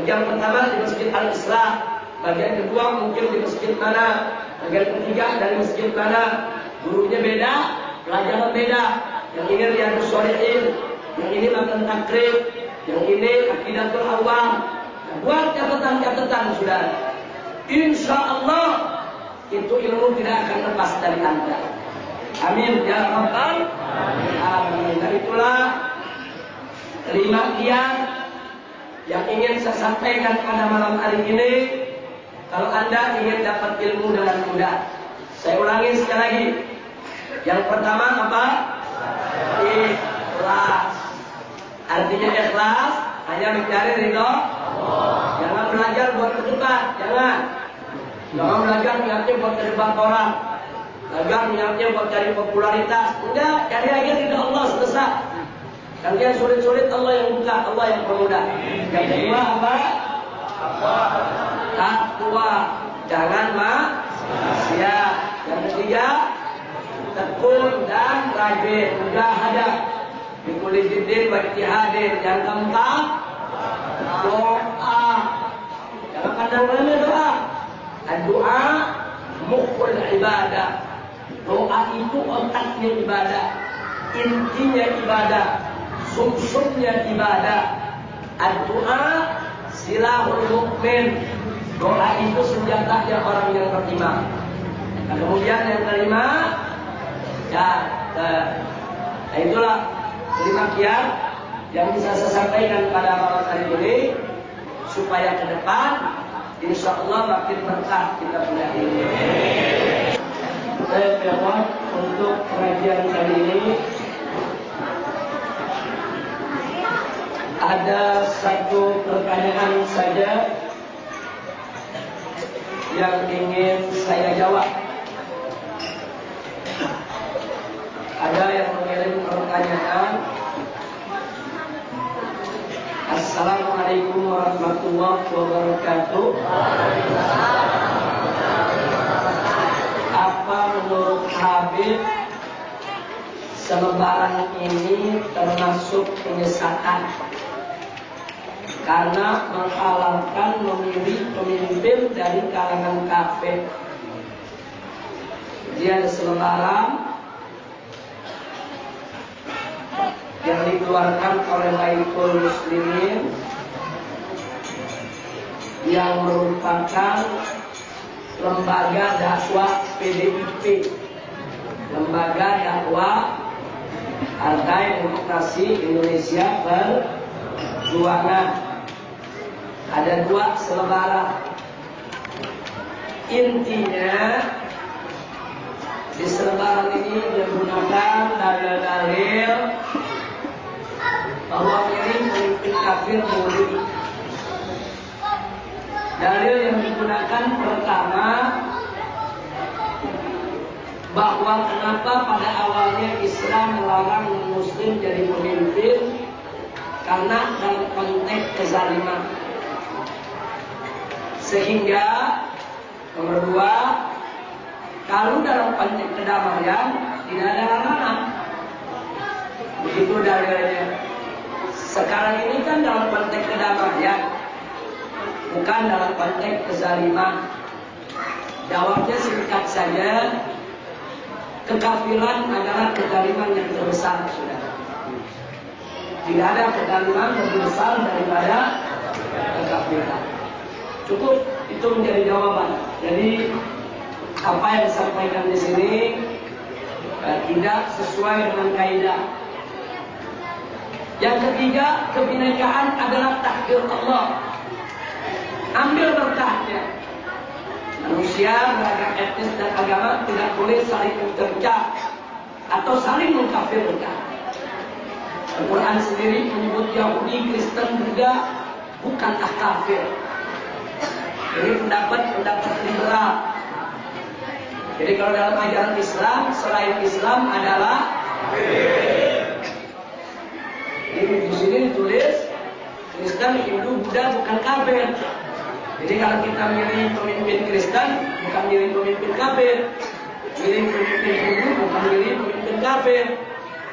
Bagian pertama di Masjid Al-Islam. Bagian kedua mungkin di masjid mana. Bagian ketiga dari masjid mana. Gurunya beda, pelajaran beda. Yang ini Riyadus Sholihin, yang ini makan takrib, yang ini akidatul awam. Buat catatan-catatan sudah. Insya Allah itu ilmu tidak akan lepas dari anda. Amin ya rabbal alamin. Dan itulah lima kiat yang ingin saya sampaikan pada malam hari ini. Kalau anda ingin dapat ilmu dengan mudah, saya ulangi sekali lagi. Yang pertama apa? Ikhlas. Artinya ikhlas hanya mencari ridho. Jangan belajar buat ke depan, jangan. Jangan belajar niatnya buat ke depan orang. Agar niatnya buat cari popularitas. Enggak, cari aja ridha Allah selesai. Yang yang sulit-sulit Allah yang buka, Allah yang permudah. Yang kedua apa? Takwa. Jangan maksiat. Yang ketiga, tekun dan rajin. Mujahadah. Bikuli jiddin wa ijtihadin. Yang keempat, doa. Jangan pandang remeh doa. Doa mukhul ibadah. Doa itu otaknya ibadah, intinya ibadah, sumsumnya ibadah. Doa silahul mukmin. Doa itu senjatanya orang yang beriman. Nah, kemudian yang kelima, ya, nah itulah lima kiat yang bisa saya sampaikan pada malam hari ini supaya ke depan insya Allah makin berkah kita punya ini. Saya jawab untuk pengajian kali ini ada satu pertanyaan saja yang ingin saya jawab. Ada yang mengirim pertanyaan. Assalamualaikum warahmatullahi wabarakatuh. Apa menurut Habib selebaran ini termasuk penyesatan karena menghalalkan memilih pemimpin dari kalangan kafir. Dia ada selebaran yang dikeluarkan oleh Baitul Muslimin yang merupakan lembaga dakwah PDIP, lembaga dakwah Partai Demokrasi Indonesia Perjuangan. Ada dua selebaran. Intinya di selebaran ini menggunakan dalil-dalil bahwa ini pemimpin kafir. Dalil yang digunakan pertama bahwa kenapa pada awalnya Islam melarang non-Muslim jadi pemimpin karena dalam konteks kezaliman. Sehingga nomor dua, kalau dalam konteks kedamaian tidak ada larangan. Begitu dalilnya. Sekarang ini kan dalam konteks kedamaian, bukan dalam konteks kezaliman. Jawabnya singkat saja, kekafiran adalah kezaliman yang terbesar, saudara. Tidak ada kezaliman lebih besar daripada kekafiran. Cukup itu menjadi jawaban. Jadi apa yang disampaikan di sini eh, tidak sesuai dengan kaidah. Yang ketiga, kebinekaan adalah takdir Allah. Ambil berkahnya. Manusia beragam etnis dan agama tidak boleh saling mencercah. atau saling mengkafirkan. Al-Quran sendiri menyebut Yahudi, Kristen, Buddha bukanlah kafir. Ini pendapat-pendapat liberal. Jadi kalau dalam ajaran Islam, selain Islam adalah Ini di sini ditulis Kristen, Hindu, Buddha bukan kafir. Jadi kalau kita milih pemimpin Kristen, bukan milih pemimpin kafir. Milih pemimpin Hindu, bukan milih pemimpin kafir.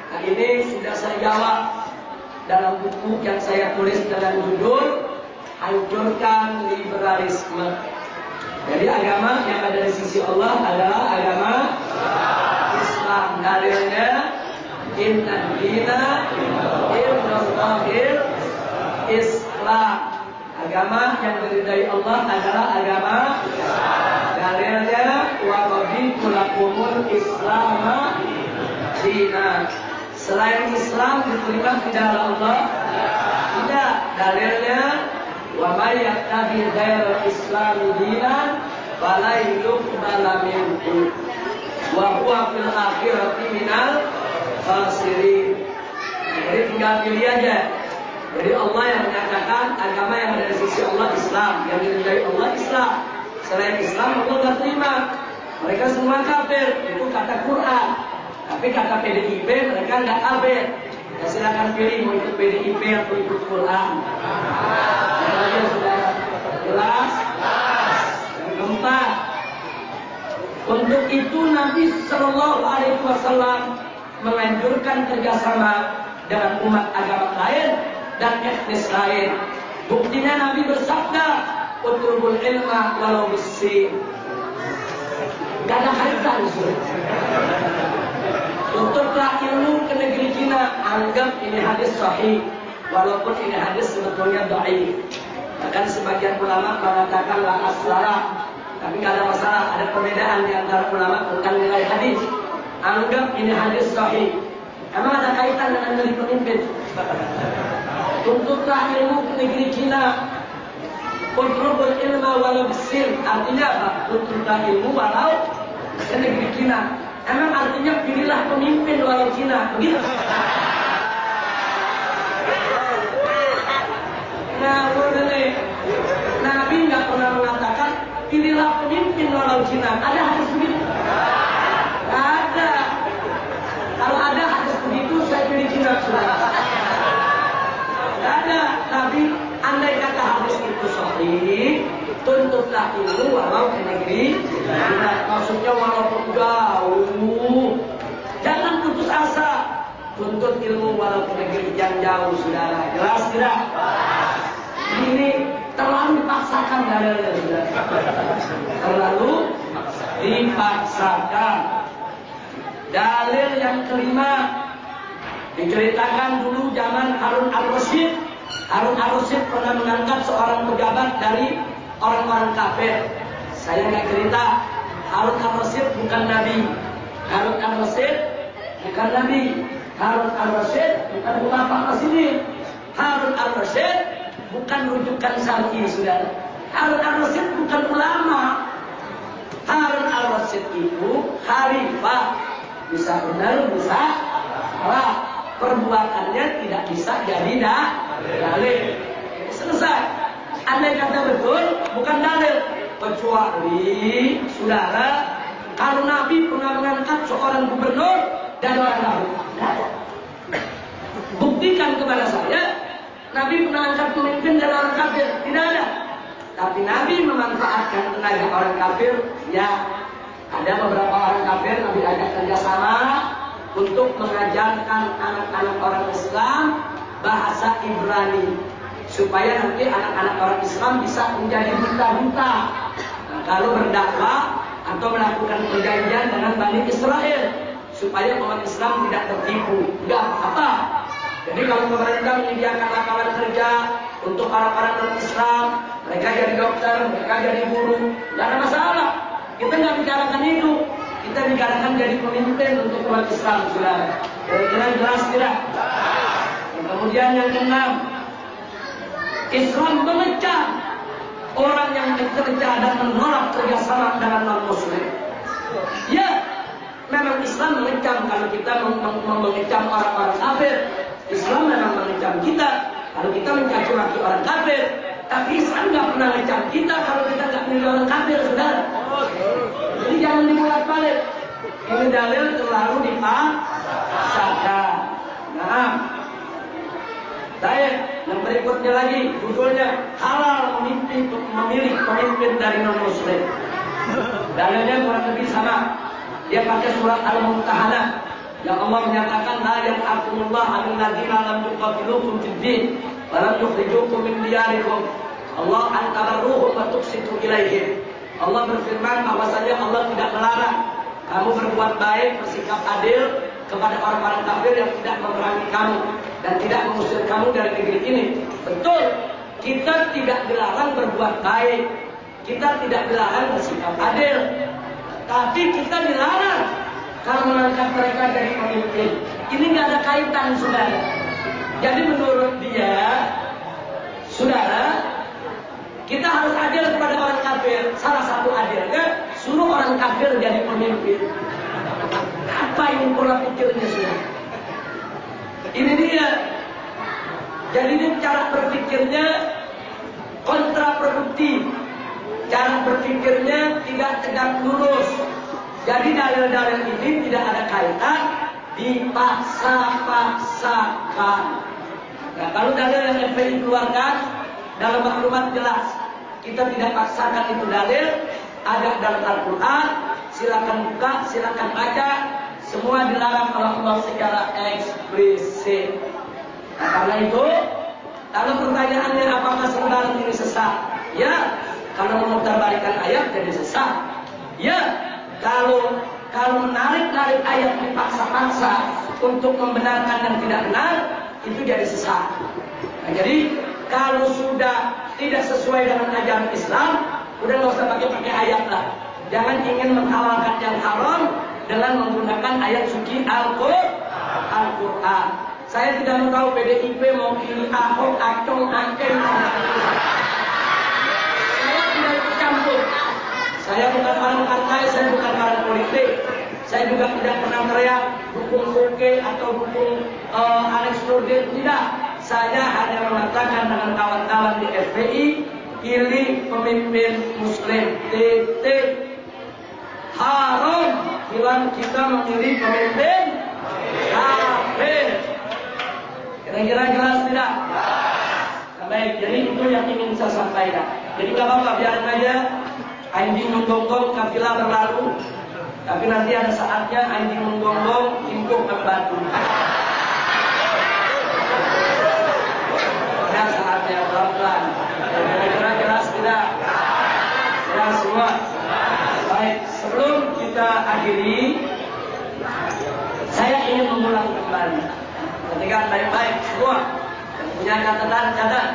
Nah ini sudah saya jawab dalam buku yang saya tulis dengan judul Hancurkan Liberalisme. Jadi agama yang ada di sisi Allah adalah agama Islam. Dalilnya Inna dina Islam. Agama yang diridai Allah adalah agama dalilnya wa raditu lakumul Islam dina. Selain Islam diterima tidak oleh Allah? Tidak. Dalilnya wa may yattabi ghairal Islam dinan fala yuqbala minhu wa huwa fil akhirati minal khasirin. Jadi tinggal pilih aja jadi Allah yang menyatakan agama yang ada di sisi Allah Islam, yang diridai Allah Islam. Selain Islam Allah tidak terima. Mereka semua kafir, itu kata Quran. Tapi kata PDIP mereka nggak kafir. Ya silakan pilih mau ikut PDIP atau ikut Quran. Yang sudah jelas. Yang keempat, untuk itu Nabi Shallallahu Alaihi Wasallam menganjurkan kerjasama dengan umat agama lain dan etnis lain. Buktinya Nabi bersabda, "Utrubul ilma walau besi." Gak ada kaitan Tutuplah ilmu ke negeri Cina Anggap ini hadis sahih Walaupun ini hadis sebetulnya dhaif. Bahkan sebagian ulama mengatakan la aslara Tapi gak ada masalah Ada perbedaan di antara ulama tentang nilai hadis Anggap ini hadis sahih Emang ada kaitan dengan milih pemimpin Tuntutlah ilmu ke negeri Cina. Utrubul ilma walau besir. Artinya apa? Tuntutlah ilmu walau ke negeri Cina. Emang artinya pilihlah pemimpin walau Cina. Begitu. Nah, boleh. Nabi nggak pernah mengatakan pilihlah pemimpin walau Cina. Ada hadis begitu? Ada. Kalau ada hadis begitu, saya pilih Cina sudah. Tapi andai kata hadis itu sahih, tuntutlah ilmu walau ke negeri. Nah, maksudnya walaupun jauh. Jangan putus asa. Tuntut ilmu walau ke negeri yang jauh, saudara. Jelas tidak? Ini terlalu dipaksakan dalilnya, saudara. Terlalu dipaksakan. Dalil yang kelima Diceritakan dulu zaman Harun al-Rasyid. Harun al-Rasyid pernah mengangkat seorang pejabat dari orang-orang kafir. Saya nggak cerita. Harun al-Rasyid bukan nabi. Harun al-Rasyid bukan nabi. Harun al-Rasyid bukan ulama Rasidin. Harun al-Rasyid bukan rujukan syar'i, saudara. Harun al-Rasyid bukan ulama. Harun al-Rasyid itu khalifah. Bisa benar, bisa salah perbuatannya tidak bisa jadi dalil. Selesai. Andai kata betul, bukan dalil. Kecuali, saudara, kalau Nabi pernah mengangkat seorang gubernur dari orang kafir. Buktikan kepada saya, Nabi pernah angkat pemimpin dari orang kafir. Tidak ada. Tapi Nabi memanfaatkan tenaga orang kafir. Ya, ada beberapa orang kafir Nabi ajak kerjasama untuk mengajarkan anak-anak orang Islam bahasa Ibrani. Supaya nanti anak-anak orang Islam bisa menjadi buta-buta. Nah, kalau berdakwah atau melakukan perjanjian dengan Bani Israel. Supaya umat Islam tidak tertipu. Tidak apa jadi kalau pemerintah menyediakan lapangan kerja untuk orang-orang non Islam mereka jadi dokter mereka jadi guru tidak ada masalah. Kita nggak bicarakan itu kita bicarakan jadi pemimpin untuk umat Islam, saudara. Kira-kira jelas tidak? Kemudian yang keenam, Islam memecah orang yang bekerja dan menolak kerjasama dengan non Muslim. Ya, Memang Islam mengecam kalau kita mengecam orang-orang kafir. Islam memang mengecam kita kalau kita mencaci maki orang kafir. Tapi Islam nggak pernah mengecam kita kalau kita nggak menjadi orang kafir, saudara. Jadi jangan dibuat balik. Ini dalil terlalu dipaksakan. Nah, Baik, yang berikutnya lagi judulnya halal memimpin memilih pemimpin dari non muslim. Dalilnya kurang lebih sama. Dia pakai surat Al-Mumtahanah yang Allah menyatakan la yaqulullah alal ladzina lam yuqatilukum fid din wa lam yukhrijukum min diyarikum. Allah antara ruhum wa tuksitu ilaihim. Allah berfirman bahwasanya Allah tidak melarang kamu berbuat baik, bersikap adil kepada orang-orang kafir yang tidak memerangi kamu dan tidak mengusir kamu dari negeri ini. Betul, kita tidak dilarang berbuat baik, kita tidak dilarang bersikap adil, tapi kita dilarang kalau mengangkat mereka dari pemimpin. Ini nggak ada kaitan, saudara. Jadi menurut dia, saudara, kita harus adil kepada orang kafir. Salah satu adilnya, suruh orang kafir jadi pemimpin. Apa ini pola pikirnya, saudara? Ini dia. Jadi ini cara berpikirnya kontraproduktif cara berpikirnya tidak tegak lurus. Jadi dalil-dalil ini tidak ada kaitan dipaksa-paksakan. Nah, kalau dalil yang FPI keluarkan dalam maklumat jelas, kita tidak paksakan itu dalil, ada dalam Al-Quran, silakan buka, silakan baca, semua dilarang oleh Allah secara eksplisit. Karena itu, kalau pertanyaannya apakah sebenarnya ini sesat? Ya, kalau memutarbalikan ayat jadi sesat. Ya, kalau kalau menarik-narik ayat dipaksa-paksa untuk membenarkan yang tidak benar, itu jadi sesat. Nah, jadi kalau sudah tidak sesuai dengan ajaran Islam, udah nggak usah pakai-pakai ayat lah. Jangan ingin menghalalkan yang haram dengan menggunakan ayat suci Al-Quran. Saya tidak tahu PDIP mau pilih Ahok, Acong, Aceh, Saya bukan orang partai, saya bukan orang politik. Saya juga tidak pernah teriak dukung Oke atau dukung uh, Alex Nurdin. Tidak. Saya hanya mengatakan dengan kawan-kawan di FPI, pilih pemimpin Muslim. Titik. Haram bila kita memilih pemimpin kafir. Kira-kira jelas tidak? Baik, jadi itu yang ingin saya sampaikan. Jadi nggak apa-apa, biarin aja anjing menggonggong kafilah berlalu tapi nanti ada saatnya anjing menggonggong ke batu ada saatnya pelan-pelan jelas semua. Baik sebelum kita akhiri saya ingin mengulang kembali. Ketika baik-baik semua punya catatan catat.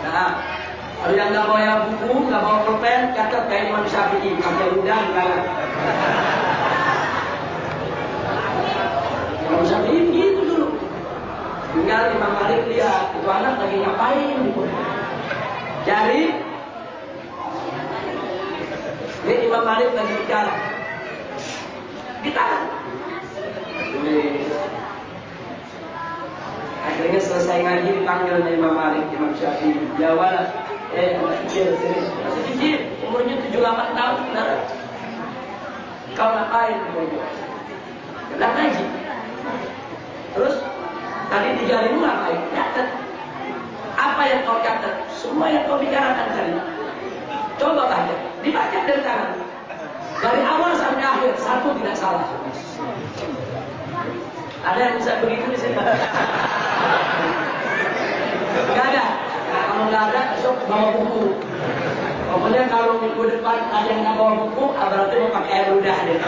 Nah kalau yang nggak bawa buku, nggak bawa pulpen, catat kayak Imam Syafi'i, pakai ludah di tangan. Imam Syafi'i begitu dulu. Tinggal Imam Malik lihat, itu anak lagi ngapain Jadi, ini Imam Malik lagi bicara. Tangan. Akhirnya selesai ngaji dipanggil Imam Malik, Imam Syafi'i. Jawab eh anak kecil sini. Masih kecil umurnya 78 tahun saudara kau ngapain Kenapa ngaji. Terus tadi tiga ribu ngapain catat apa yang kau catat semua yang kau bicarakan tadi. Coba baca. Dibaca dari tangan dari awal sampai akhir satu tidak salah. Ada yang bisa begitu di sini? Gak ada. Kalau nggak ada besok bawa buku. Pokoknya kalau minggu depan ada yang nggak bawa buku ah, berarti mau pakai air udah deh.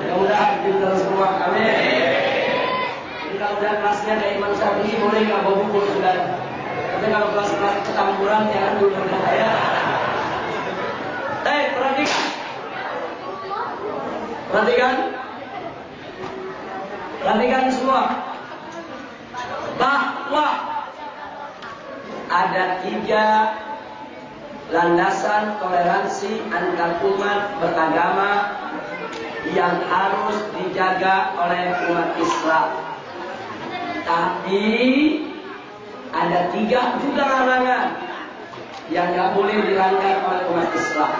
Mudah-mudahan pintar semua amin udah kelasnya kayak Imam Syafi'i boleh nggak bawa buku sudah tapi kalau kelas-kelas ketamburan jangan dulu ya Eh, perhatikan. Perhatikan. Perhatikan semua. Bahwa ada tiga landasan toleransi antar umat beragama yang harus dijaga oleh umat Islam. Tapi ada tiga juga larangan yang nggak boleh dilanggar oleh umat Islam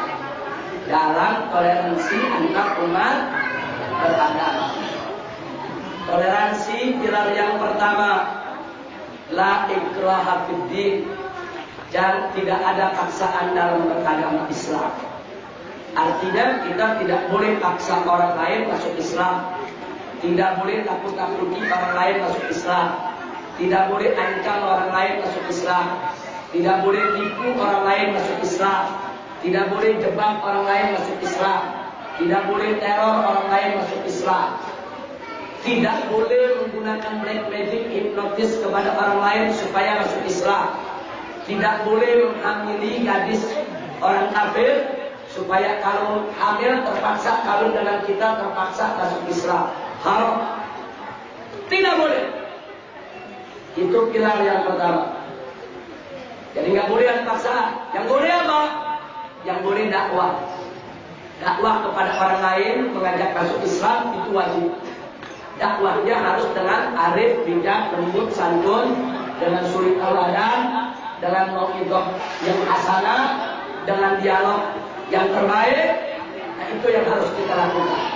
dalam toleransi antar umat beragama. Toleransi pilar yang pertama la ikraha fiddin dan tidak ada paksaan dalam beragama Islam. Artinya kita tidak boleh paksa orang lain masuk Islam. Tidak boleh takut-takuti orang lain masuk Islam. Tidak boleh ancam orang lain masuk Islam. Tidak boleh tipu orang lain masuk Islam. Tidak boleh jebak orang lain masuk Islam. Tidak boleh teror orang lain masuk Islam. Tidak boleh menggunakan black magic hipnotis kepada orang lain supaya masuk Islam. Tidak boleh menghamili gadis orang kafir supaya kalau hamil terpaksa kalau dengan kita terpaksa masuk Islam haram tidak boleh. Itu pilar yang pertama. Jadi nggak boleh ada paksaan. Yang boleh apa? Yang boleh dakwah. Dakwah kepada orang lain mengajak masuk Islam itu wajib. Dakwahnya harus dengan arif bijak lembut santun dengan sulit teladan dengan mau yang asana dengan dialog yang terbaik. Nah itu yang harus kita lakukan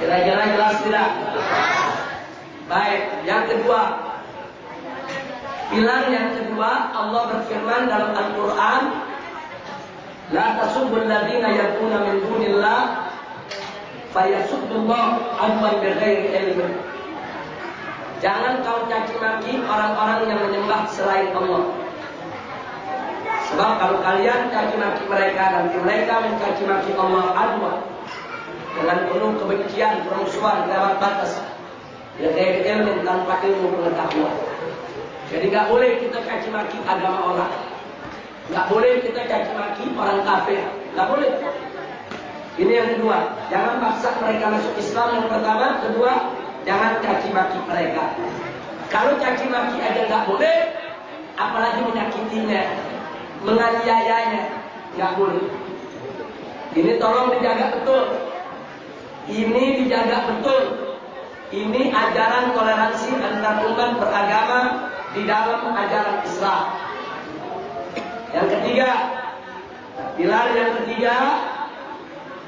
kira-kira jelas tidak? Baik yang kedua. Pilar yang kedua Allah berfirman dalam Al-Quran la tasubbul ladina yakuna min dunillah fayasubbullah adwan bighairi ilmin. Jangan kau caci maki orang-orang yang menyembah selain Allah. Sebab kalau kalian caci maki mereka dan mereka mencaci maki Allah adwa dengan penuh kebencian, permusuhan lewat batas. Ya kayak ilmu tanpa ilmu pengetahuan. Jadi nggak boleh kita caci maki agama orang. Nggak boleh kita caci maki orang kafir. Nggak boleh. Ini yang kedua. Jangan paksa mereka masuk Islam yang pertama. Kedua, jangan caci maki mereka. Kalau caci maki aja nggak boleh, apalagi menyakitinya menganiayanya nggak boleh. Ini tolong dijaga betul. Ini dijaga betul. Ini ajaran toleransi antar umat beragama di dalam ajaran Islam. Yang ketiga, pilar yang ketiga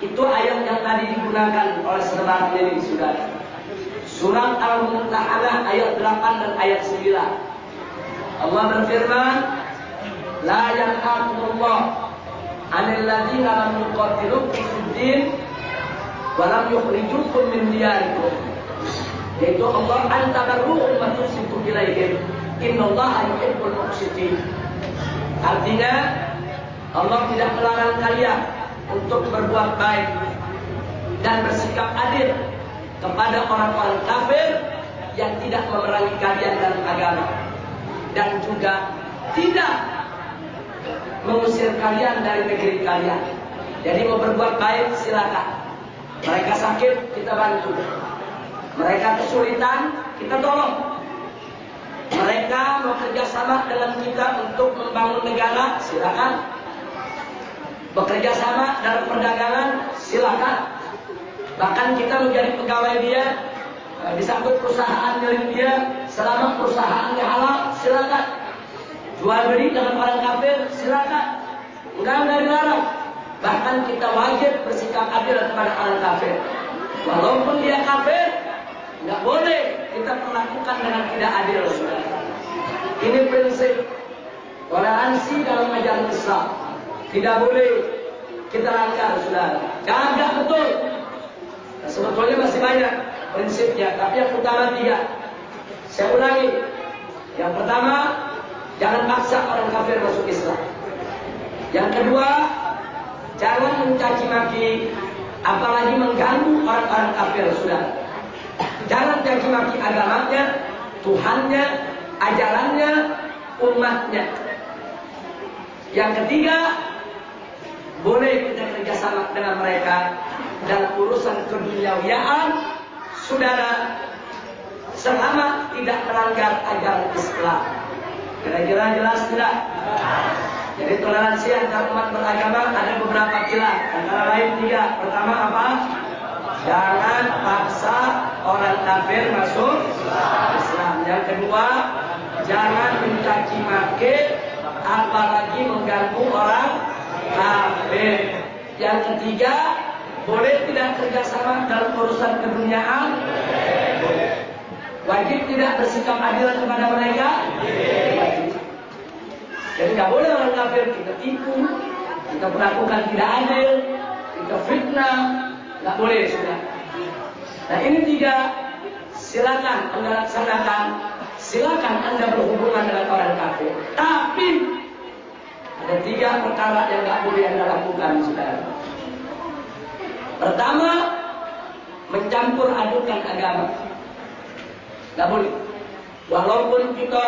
itu ayat yang tadi digunakan oleh saudara ini sudah. Surat Al-Mumtahanah ayat 8 dan ayat 9. Allah berfirman, La yanhakumullah anil ladzina lam yuqatilukum fid din wa lam yukhrijukum min diyarikum. Yaitu Allah antabarruhum wa tusitu ilaihim. Innallaha yuhibbul muqsitin. Artinya Allah tidak melarang kalian untuk berbuat baik dan bersikap adil kepada orang-orang kafir yang tidak memerangi kalian dalam agama dan juga tidak mengusir kalian dari negeri kalian. Jadi mau berbuat baik silakan. Mereka sakit kita bantu. Mereka kesulitan kita tolong. Mereka bekerja sama dengan kita untuk membangun negara silakan. Bekerja sama dalam perdagangan silakan. Bahkan kita menjadi pegawai dia eh, disambut perusahaan milik dia selama perusahaannya halal silakan Jual beli dengan orang kafir silakan. Enggak enggak dilarang. Bahkan kita wajib bersikap adil kepada orang kafir. Walaupun dia kafir, nggak boleh kita perlakukan dengan tidak adil. Ini prinsip toleransi dalam ajaran Islam. Tidak boleh kita langgar, saudara. Jaga betul. Nah, sebetulnya masih banyak prinsipnya, tapi yang utama tiga. Saya ulangi. Yang pertama, Jangan paksa orang kafir masuk Islam. Yang kedua, jangan mencaci maki, apalagi mengganggu orang-orang kafir sudah. Jangan caci maki agamanya, Tuhannya, ajarannya, umatnya. Yang ketiga, boleh kita kerjasama dengan mereka dalam urusan keduniawiaan, saudara, selama tidak melanggar ajaran Islam. Kira-kira jelas tidak? Jadi toleransi antar umat beragama ada beberapa pilar, antara lain tiga. Pertama apa? Jangan paksa orang kafir masuk Islam. Yang kedua, jangan mencaci maki apalagi mengganggu orang kafir. Yang ketiga, boleh tidak kerjasama dalam urusan keduniaan? Wajib tidak bersikap adil kepada mereka? Wajib. Jadi nggak boleh orang kafir kita tipu, kita melakukan tidak adil, kita fitnah, nggak boleh sudah. Nah ini tiga, silakan anda laksanakan, silakan anda berhubungan dengan orang kafir. Tapi ada tiga perkara yang nggak boleh anda lakukan sudah. Pertama, mencampur adukan agama. Nggak boleh. Walaupun kita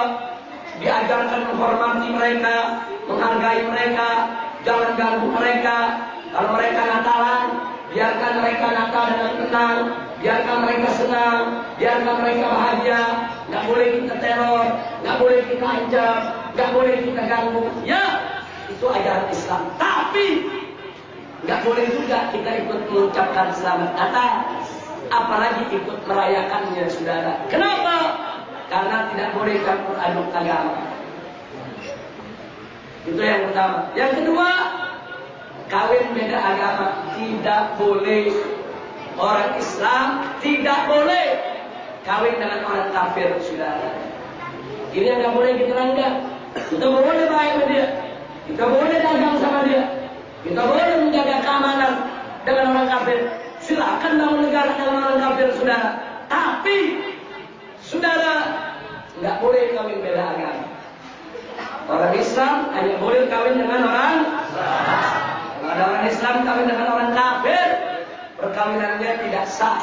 diajarkan menghormati mereka, menghargai mereka, jangan ganggu mereka. Kalau mereka Natalan, biarkan mereka Natal dengan tenang, biarkan mereka senang, biarkan mereka bahagia. Nggak boleh kita teror, nggak boleh kita ancam, nggak boleh kita ganggu. Ya, itu ajaran Islam. Tapi nggak boleh juga kita ikut mengucapkan selamat Natal, apalagi ikut merayakannya, saudara. Kenapa? Karena tidak boleh campur aduk agama. Itu yang pertama. Yang kedua, kawin beda agama tidak boleh. Orang Islam tidak boleh kawin dengan orang kafir, saudara. Ini yang boleh kita langgar. Kita boleh baik sama dia. Kita boleh dagang sama dia. Kita boleh menjaga keamanan dengan orang kafir. Silakan bangun negara dengan orang kafir, saudara. Tapi Saudara, nggak boleh kawin beda agama. Orang Islam hanya boleh kawin dengan orang Kalau ada orang Islam kawin dengan orang kafir, perkawinannya tidak sah.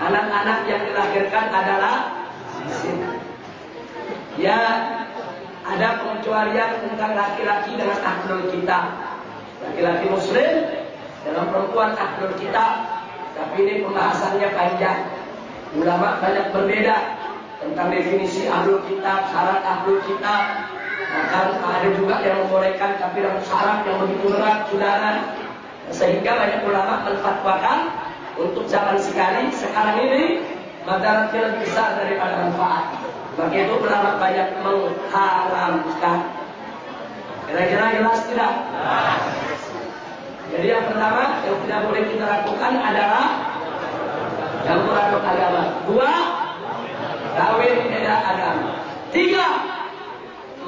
Anak-anak yang dilahirkan adalah Ya, ada pengecualian tentang laki-laki dengan ahlul kita. Laki-laki muslim dengan perempuan ahlul kita. Tapi ini pembahasannya panjang. Ulama banyak berbeda tentang definisi ahlul kitab, syarat ahlul kitab. Bahkan ada juga yang membolehkan tapi dengan syarat yang begitu berat, saudara. Sehingga banyak ulama menfatwakan untuk zaman sekali, sekarang ini madaratnya lebih besar daripada manfaat. Maka itu ulama banyak mengharamkan. Kira-kira jelas tidak? Jadi yang pertama yang tidak boleh kita lakukan adalah campur aduk agama. Dua, kawin beda agama. Tiga,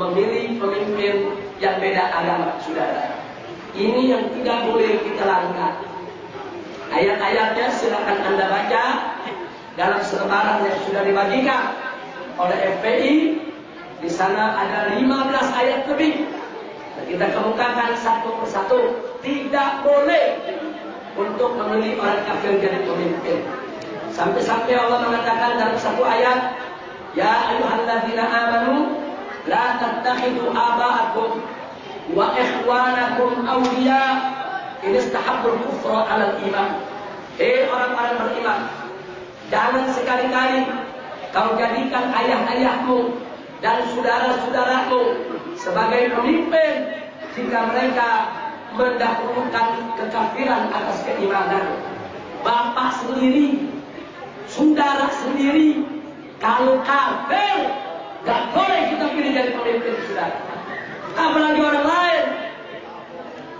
memilih pemimpin yang beda agama, saudara. Ini yang tidak boleh kita lakukan. Ayat-ayatnya silakan anda baca dalam selebaran yang sudah dibagikan oleh FPI. Di sana ada 15 ayat lebih. Kita kemukakan satu persatu. Tidak boleh untuk memilih orang kafir jadi pemimpin. Sampai-sampai Allah mengatakan dalam satu ayat, Ya ayyuhalladzina amanu la tattakhidu aba'akum wa ikhwanakum awliya in istahabbul kufra 'ala iman. Hei orang-orang beriman, jangan sekali-kali kau jadikan ayah-ayahmu dan saudara-saudaramu sebagai pemimpin jika mereka mendahulukan kekafiran atas keimanan. Bapak sendiri saudara sendiri kalau kafir gak boleh kita pilih jadi pemimpin saudara. Apalagi orang lain.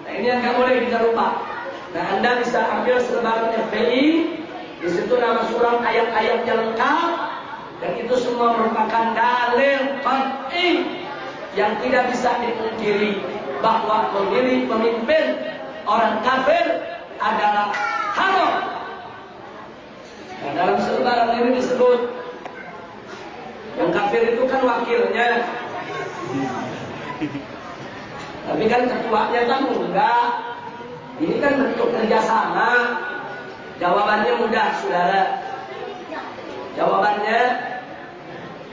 Nah ini yang gak boleh kita lupa. Nah anda bisa ambil selebaran FPI di situ nama surat ayat-ayat yang lengkap dan itu semua merupakan dalil qat'i yang tidak bisa dipungkiri bahwa memilih pemimpin orang kafir adalah haram Nah, dalam selebaran ini disebut yang kafir itu kan wakilnya. Tapi kan ketuanya kan enggak. Ini kan bentuk kerjasama. Jawabannya mudah, saudara. Jawabannya,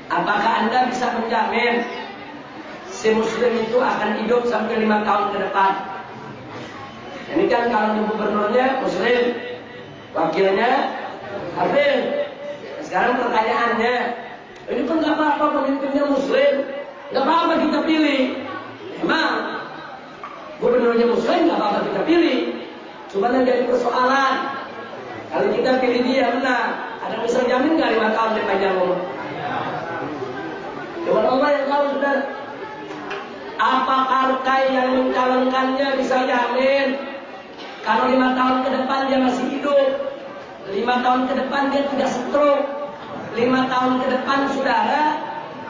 apakah anda bisa menjamin si muslim itu akan hidup sampai lima tahun ke depan? Ini kan kalau gubernurnya muslim, wakilnya Habis. Sekarang pertanyaannya, ini kan nggak apa-apa pemimpinnya Muslim, nggak apa-apa kita pilih. Emang gubernurnya muslim, nggak apa-apa kita pilih. Cuma yang jadi persoalan, kalau kita pilih dia menang, ada bisa jamin nggak lima tahun dia panjang umur? Cuma Allah yang tahu sudah. Apa partai yang mencalonkannya bisa jamin kalau lima tahun ke depan dia masih hidup, lima tahun ke depan dia tidak stroke, lima tahun ke depan saudara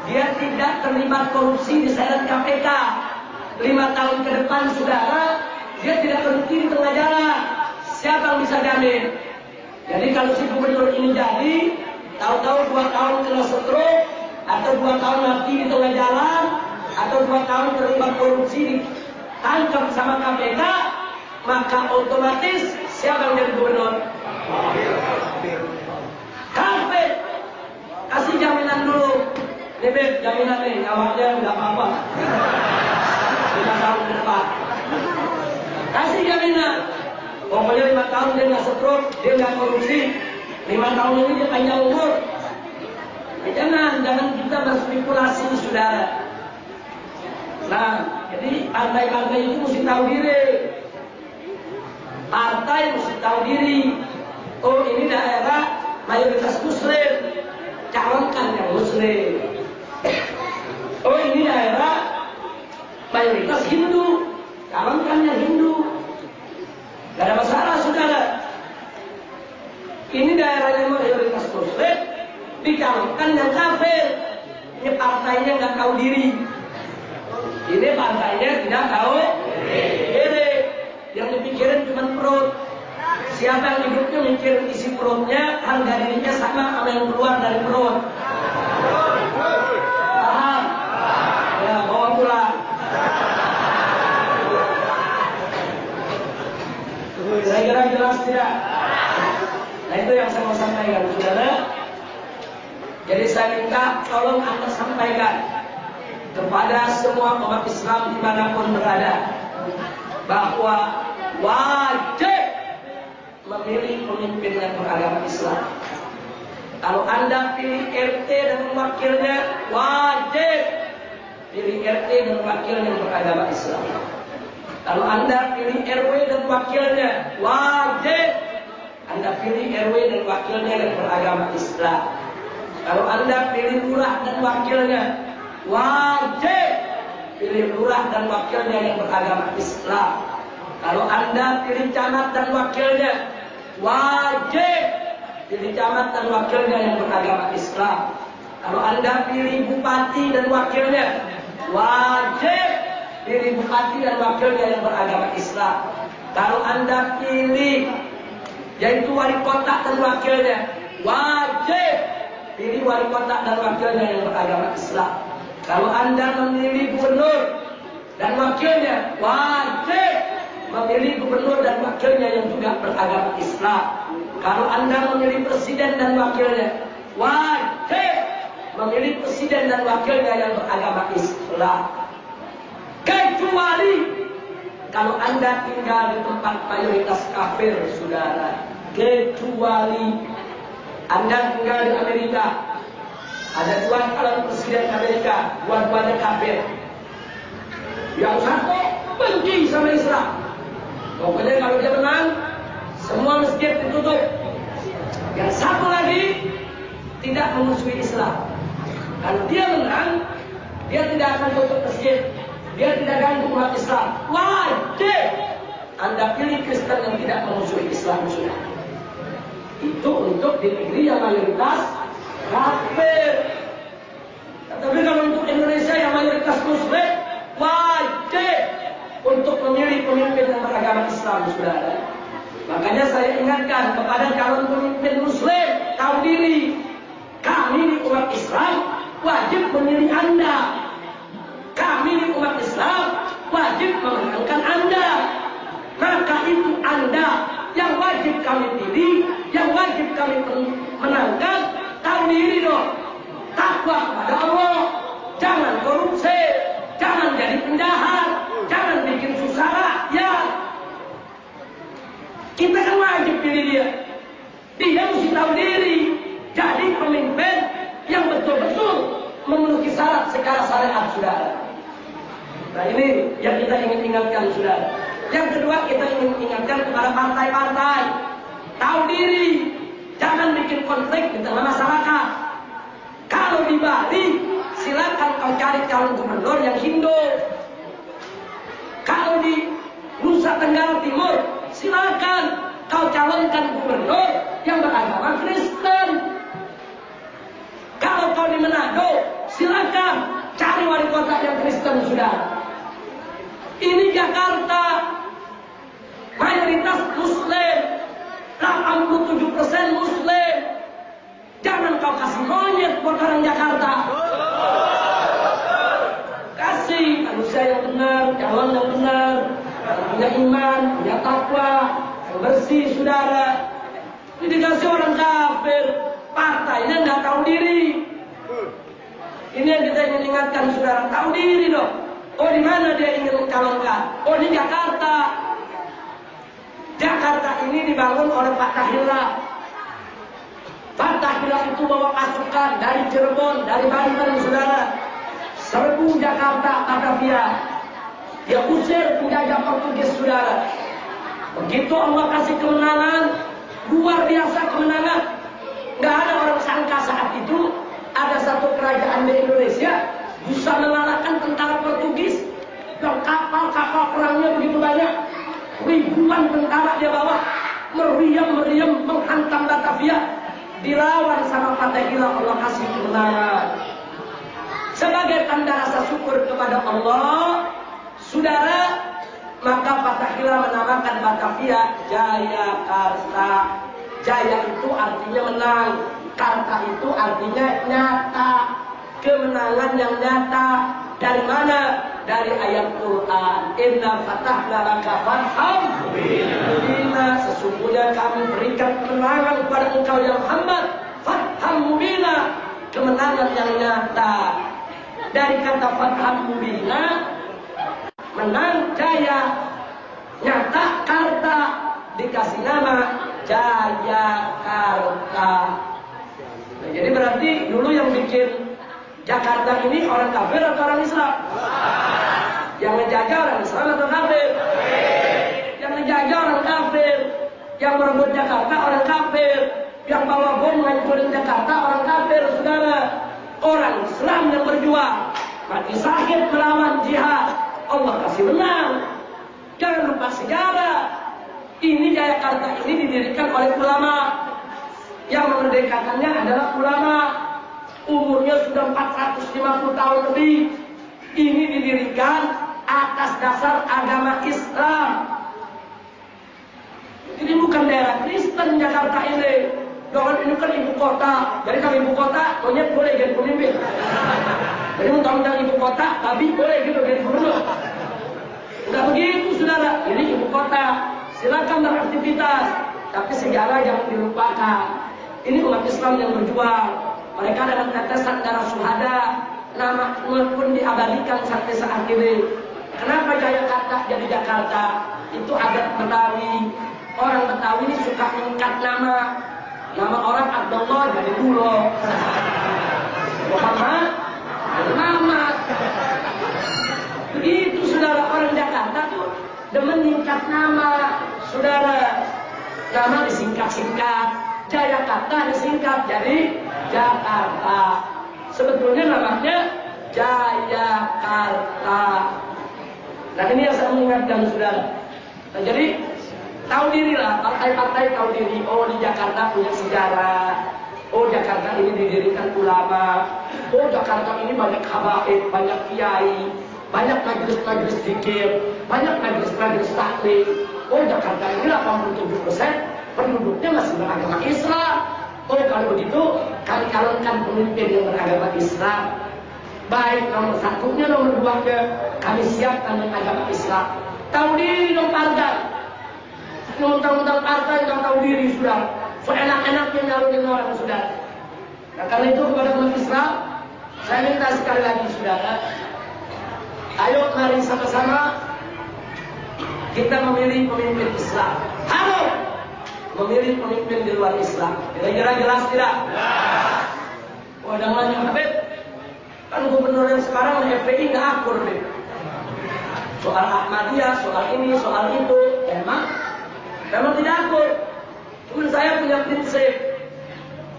dia tidak terlibat korupsi di seret KPK, lima tahun ke depan saudara dia tidak berhenti di tengah jalan. Siapa yang bisa jamin? Jadi kalau si gubernur ini jadi, tahu-tahu dua tahun kena stroke, atau dua tahun mati di tengah jalan, atau dua tahun terlibat korupsi ditangkap sama KPK, maka otomatis siapa yang jadi gubernur? Kafir. Kasih jaminan dulu. Nih jaminan nih, nyawanya nggak apa-apa. Lima tahun ke depan. Kasih jaminan. Pokoknya lima tahun dia nggak stroke, dia nggak korupsi. Lima tahun ini dia panjang umur. Nah, jangan, jangan kita berspekulasi, saudara. Nah, jadi partai-partai itu mesti tahu diri. Partai mesti tahu diri. Oh, ini daerah mayoritas muslim. Calonkan yang muslim. Oh, ini daerah mayoritas Hindu. Calonkan yang Hindu. Gak ada masalah, saudara. Ini daerahnya mayoritas muslim. Dicalonkan yang kafir. Ini partainya nggak tahu diri. Ini partainya tidak tahu diri. Yang dipikirin cuma perut. Siapa yang hidupnya mikir isi perutnya, harga dirinya sama sama yang keluar dari perut. Paham? Ya, bawa pulang. Saya kira jelas tidak? Nah itu yang saya mau sampaikan, saudara. Jadi saya minta tolong anda sampaikan kepada semua umat Islam di mana pun berada bahwa wajib memilih pemimpin yang beragama Islam. Kalau anda pilih RT dan wakilnya, wajib pilih RT dan wakilnya yang beragama Islam. Kalau anda pilih RW dan wakilnya, wajib anda pilih RW dan wakilnya yang beragama Islam. Kalau anda pilih lurah dan wakilnya, wajib pilih lurah dan wakilnya yang beragama Islam. Kalau anda pilih camat dan wakilnya, wajib pilih camat dan wakilnya yang beragama Islam. Kalau anda pilih bupati dan wakilnya, wajib pilih bupati dan wakilnya yang beragama Islam. Kalau anda pilih yaitu wali kota dan wakilnya, wajib pilih wali kota dan wakilnya yang beragama Islam. Kalau anda memilih gubernur dan wakilnya, wajib memilih gubernur dan wakilnya yang juga beragama Islam. Kalau anda memilih presiden dan wakilnya, wajib memilih presiden dan wakilnya yang beragama Islam. Kecuali kalau anda tinggal di tempat mayoritas kafir, saudara. Kecuali anda tinggal di Amerika. Ada dua calon presiden Amerika, dua-duanya kafir. Yang satu benci sama Islam. Pokoknya kalau dia menang, semua masjid ditutup. Yang satu lagi tidak memusuhi Islam. Kalau dia menang, dia tidak akan tutup masjid. Dia tidak ganggu umat Islam. Wajib Anda pilih Kristen yang tidak memusuhi Islam sudah. Itu untuk di negeri yang mayoritas kafir. Tapi kalau untuk Indonesia yang mayoritas Muslim, wajib untuk memilih pemimpin yang beragama Islam, saudara. Makanya saya ingatkan kepada calon pemimpin Muslim, tahu diri. Kami di umat Islam wajib memilih Anda. Kami di umat Islam wajib memenangkan Anda. Maka itu Anda yang wajib kami pilih, yang wajib kami menangkan. Tahu diri dong. Takwa kepada Allah. Jangan korupsi. Jangan jadi penjahat. Jangan bikin susah rakyat. Kita kan wajib pilih dia. Dia mesti tahu diri. Jadi pemimpin yang betul-betul memenuhi syarat secara syariat saudara. Nah ini yang kita ingin ingatkan saudara. Yang kedua kita ingin ingatkan kepada partai-partai. Tahu diri. Jangan bikin konflik di tengah masyarakat. Kalau di Bali, silakan kau cari calon gubernur yang Hindu. Kalau di Nusa Tenggara Timur, silakan kau calonkan gubernur yang beragama Kristen. Kalau kau di Manado, silakan cari wali kota yang Kristen sudah. Ini Jakarta, mayoritas Muslim, 87% Muslim. Jangan kau kasih monyet buat orang Jakarta. Kasih manusia yang benar, calon yang benar, yang punya iman, punya takwa, bersih, saudara. Ini dikasih orang kafir, partainya nggak tahu diri. Ini yang kita ingin ingatkan saudara, tahu diri dong. Oh di mana dia ingin mencalonkan? Oh di Jakarta. Jakarta ini dibangun oleh Pak Tahila. Pak Tahila itu bawa pasukan dari Cirebon, dari Banten, saudara. Serbu Jakarta, Batavia. Dia usir penjajah Portugis, saudara. Begitu Allah kasih kemenangan, luar biasa kemenangan. Gak ada orang sangka saat itu ada satu kerajaan di Indonesia bisa mengalahkan tentara Portugis dan kapal-kapal perangnya begitu banyak ribuan tentara dia bawa meriam-meriam menghantam Batavia dilawan sama Fatahillah Allah kasih kemenangan sebagai tanda rasa syukur kepada Allah saudara maka Fatahillah menamakan Batavia Jayakarta Jaya itu artinya menang Karta itu artinya nyata. Kemenangan yang nyata. Dari mana? Dari ayat Quran. Inna fatahna laka fatham. Mubina. Sesungguhnya kami berikan kemenangan kepada engkau yang Muhammad. Fatham mubina. Kemenangan yang nyata. Dari kata fatham mubina. Menang jaya. Nyata karta. Dikasih nama Jayakarta. Nah, jadi berarti dulu yang bikin Jakarta ini orang kafir atau orang Islam? Yang ngejajah orang Islam atau kafir? Yang ngejajah orang kafir. Yang merebut Jakarta orang kafir. Yang bawa bom menghancurin Jakarta orang kafir, saudara. Orang Islam yang berjuang. Mati sakit melawan jihad. Allah kasih menang. Jangan lupa sejarah. Ini Jakarta ini didirikan oleh ulama yang memerdekakannya adalah ulama. Umurnya sudah 450 tahun lebih. Ini didirikan atas dasar agama Islam. Ini bukan daerah Kristen Jakarta ini. Jangan ini kan ibu kota. Jadi kalau ibu kota, monyet boleh jadi pemimpin. Jadi undang-undang ibu kota, babi boleh gitu jadi gubernur. Enggak begitu saudara. Ini ibu kota. Silakan beraktivitas. Tapi sejarah jangan dilupakan. Ini umat Islam yang berjuang. Mereka dengan tetesan darah suhada, nama pun diabadikan sampai saat ini. Kenapa Jakarta jadi Jakarta? Itu adat Betawi. Orang Betawi ini suka mengikat nama. Nama orang Abdullah jadi Bulo. Muhammad Muhammad. Begitu saudara orang Jakarta tuh demen meningkat nama. Saudara, nama disingkat-singkat. Jayakarta disingkat jadi Jakarta. Sebetulnya namanya Jayakarta. Nah ini yang saya mengingatkan saudara. Nah, jadi tahu dirilah partai-partai tahu diri. Oh di Jakarta punya sejarah. Oh Jakarta ini didirikan ulama. Oh Jakarta ini banyak habaib, banyak kiai, banyak majelis-majelis zikir, banyak majelis-majelis taklim. Oh Jakarta ini 87 persen penduduknya masih beragama Islam. Oh kalau begitu kami calonkan pemimpin yang beragama Islam. Baik nomor satunya nomor dua kami siapkan dengan agama Islam. Tahu diri dong partai. Undang-undang partai nggak tahu diri sudah. Seenak-enaknya nyalurin orang sudah. Nah karena itu kepada umat Islam, saya minta sekali lagi saudara, ayo mari sama-sama kita memilih pemimpin Islam. Harus memilih pemimpin di luar Islam. Kira-kira jelas tidak? Ya. Oh, namanya Habib. Kan gubernur yang sekarang FPI nggak akur deh. soal Ahmadiyah, soal ini, soal itu. Memang, memang tidak akut. Cuma saya punya prinsip.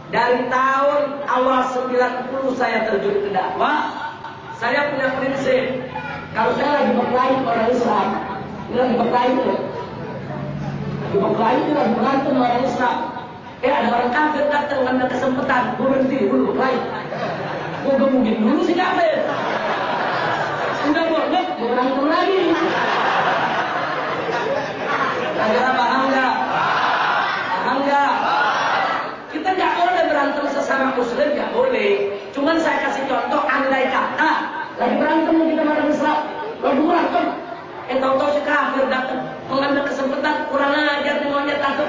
Dari tahun awal 90 saya terjun ke dakwah, saya punya prinsip. Kalau saya lagi berkelahi orang Islam, ini lagi berkelahi tuh. Lagi berkelahi itu lagi berantem orang Islam. Eh ada orang kafir datang ada kesempatan, gue berhenti dulu berkelahi. Gue gemukin dulu si kafir. Muslim, nggak boleh. Cuman saya kasih contoh, andai kata lagi berantem kita orang Islam, lagi berantem. Eh tahu-tahu si kafir datang mengambil kesempatan kurang ajar nih monyet takut.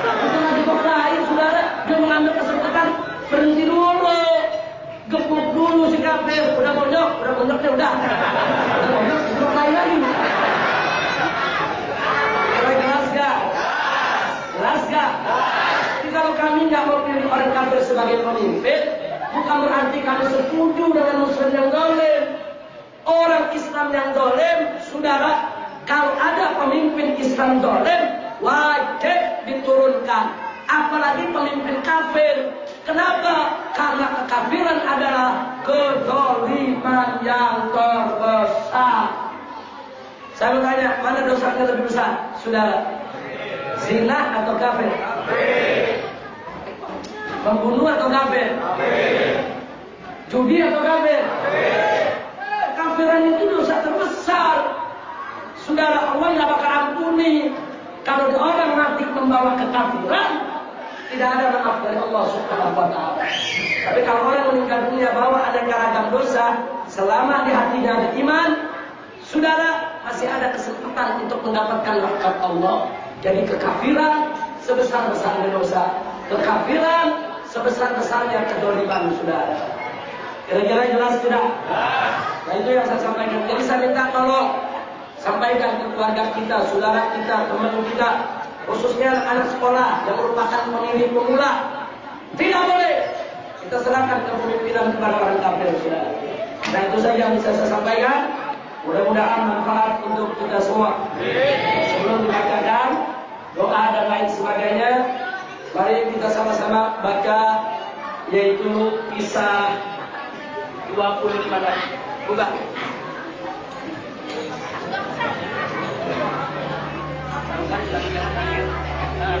Kita lagi berkelahi saudara, dia mengambil kesempatan berhenti dulu, gepuk dulu si kafir, udah bonyok, udah bonyoknya udah, udah bonyok, berkelahi lagi. Jelas gak? Jelas gak? Jadi kalau kami nggak orang kafir sebagai pemimpin, bukan berarti kami setuju dengan muslim yang dolim. Orang Islam yang dolim, saudara, kalau ada pemimpin Islam dolim, wajib diturunkan. Apalagi pemimpin kafir. Kenapa? Karena kekafiran adalah kedoliman yang terbesar. Saya mau tanya, mana dosanya lebih besar, saudara? Zina atau kafir? Membunuh atau kafir? Judi atau kafir? Kafiran itu dosa terbesar. Saudara Allah nggak bakal ampuni. Kalau orang mati membawa kekafiran, tidak ada maaf dari Allah Subhanahu wa taala. Tapi kalau orang meninggal dunia bawa ada ragam dosa, selama di hatinya ada iman, saudara masih ada kesempatan untuk mendapatkan rahmat Allah. Jadi kekafiran sebesar-besarnya dosa, kekafiran sebesar-besarnya kedoliman saudara. Kira-kira jelas tidak? Nah itu yang saya sampaikan. Jadi saya minta tolong sampaikan ke keluarga kita, saudara kita, teman kita, khususnya anak sekolah yang merupakan pemilih pemula. Tidak boleh kita serahkan kepemimpinan kepada orang kafir, saudara. Nah itu saja yang bisa saya sampaikan. Mudah-mudahan manfaat untuk kita semua. Sebelum dibacakan doa dan lain sebagainya, mari kita sama-sama baca yaitu kisah 25 tadi. Buka. Bukan,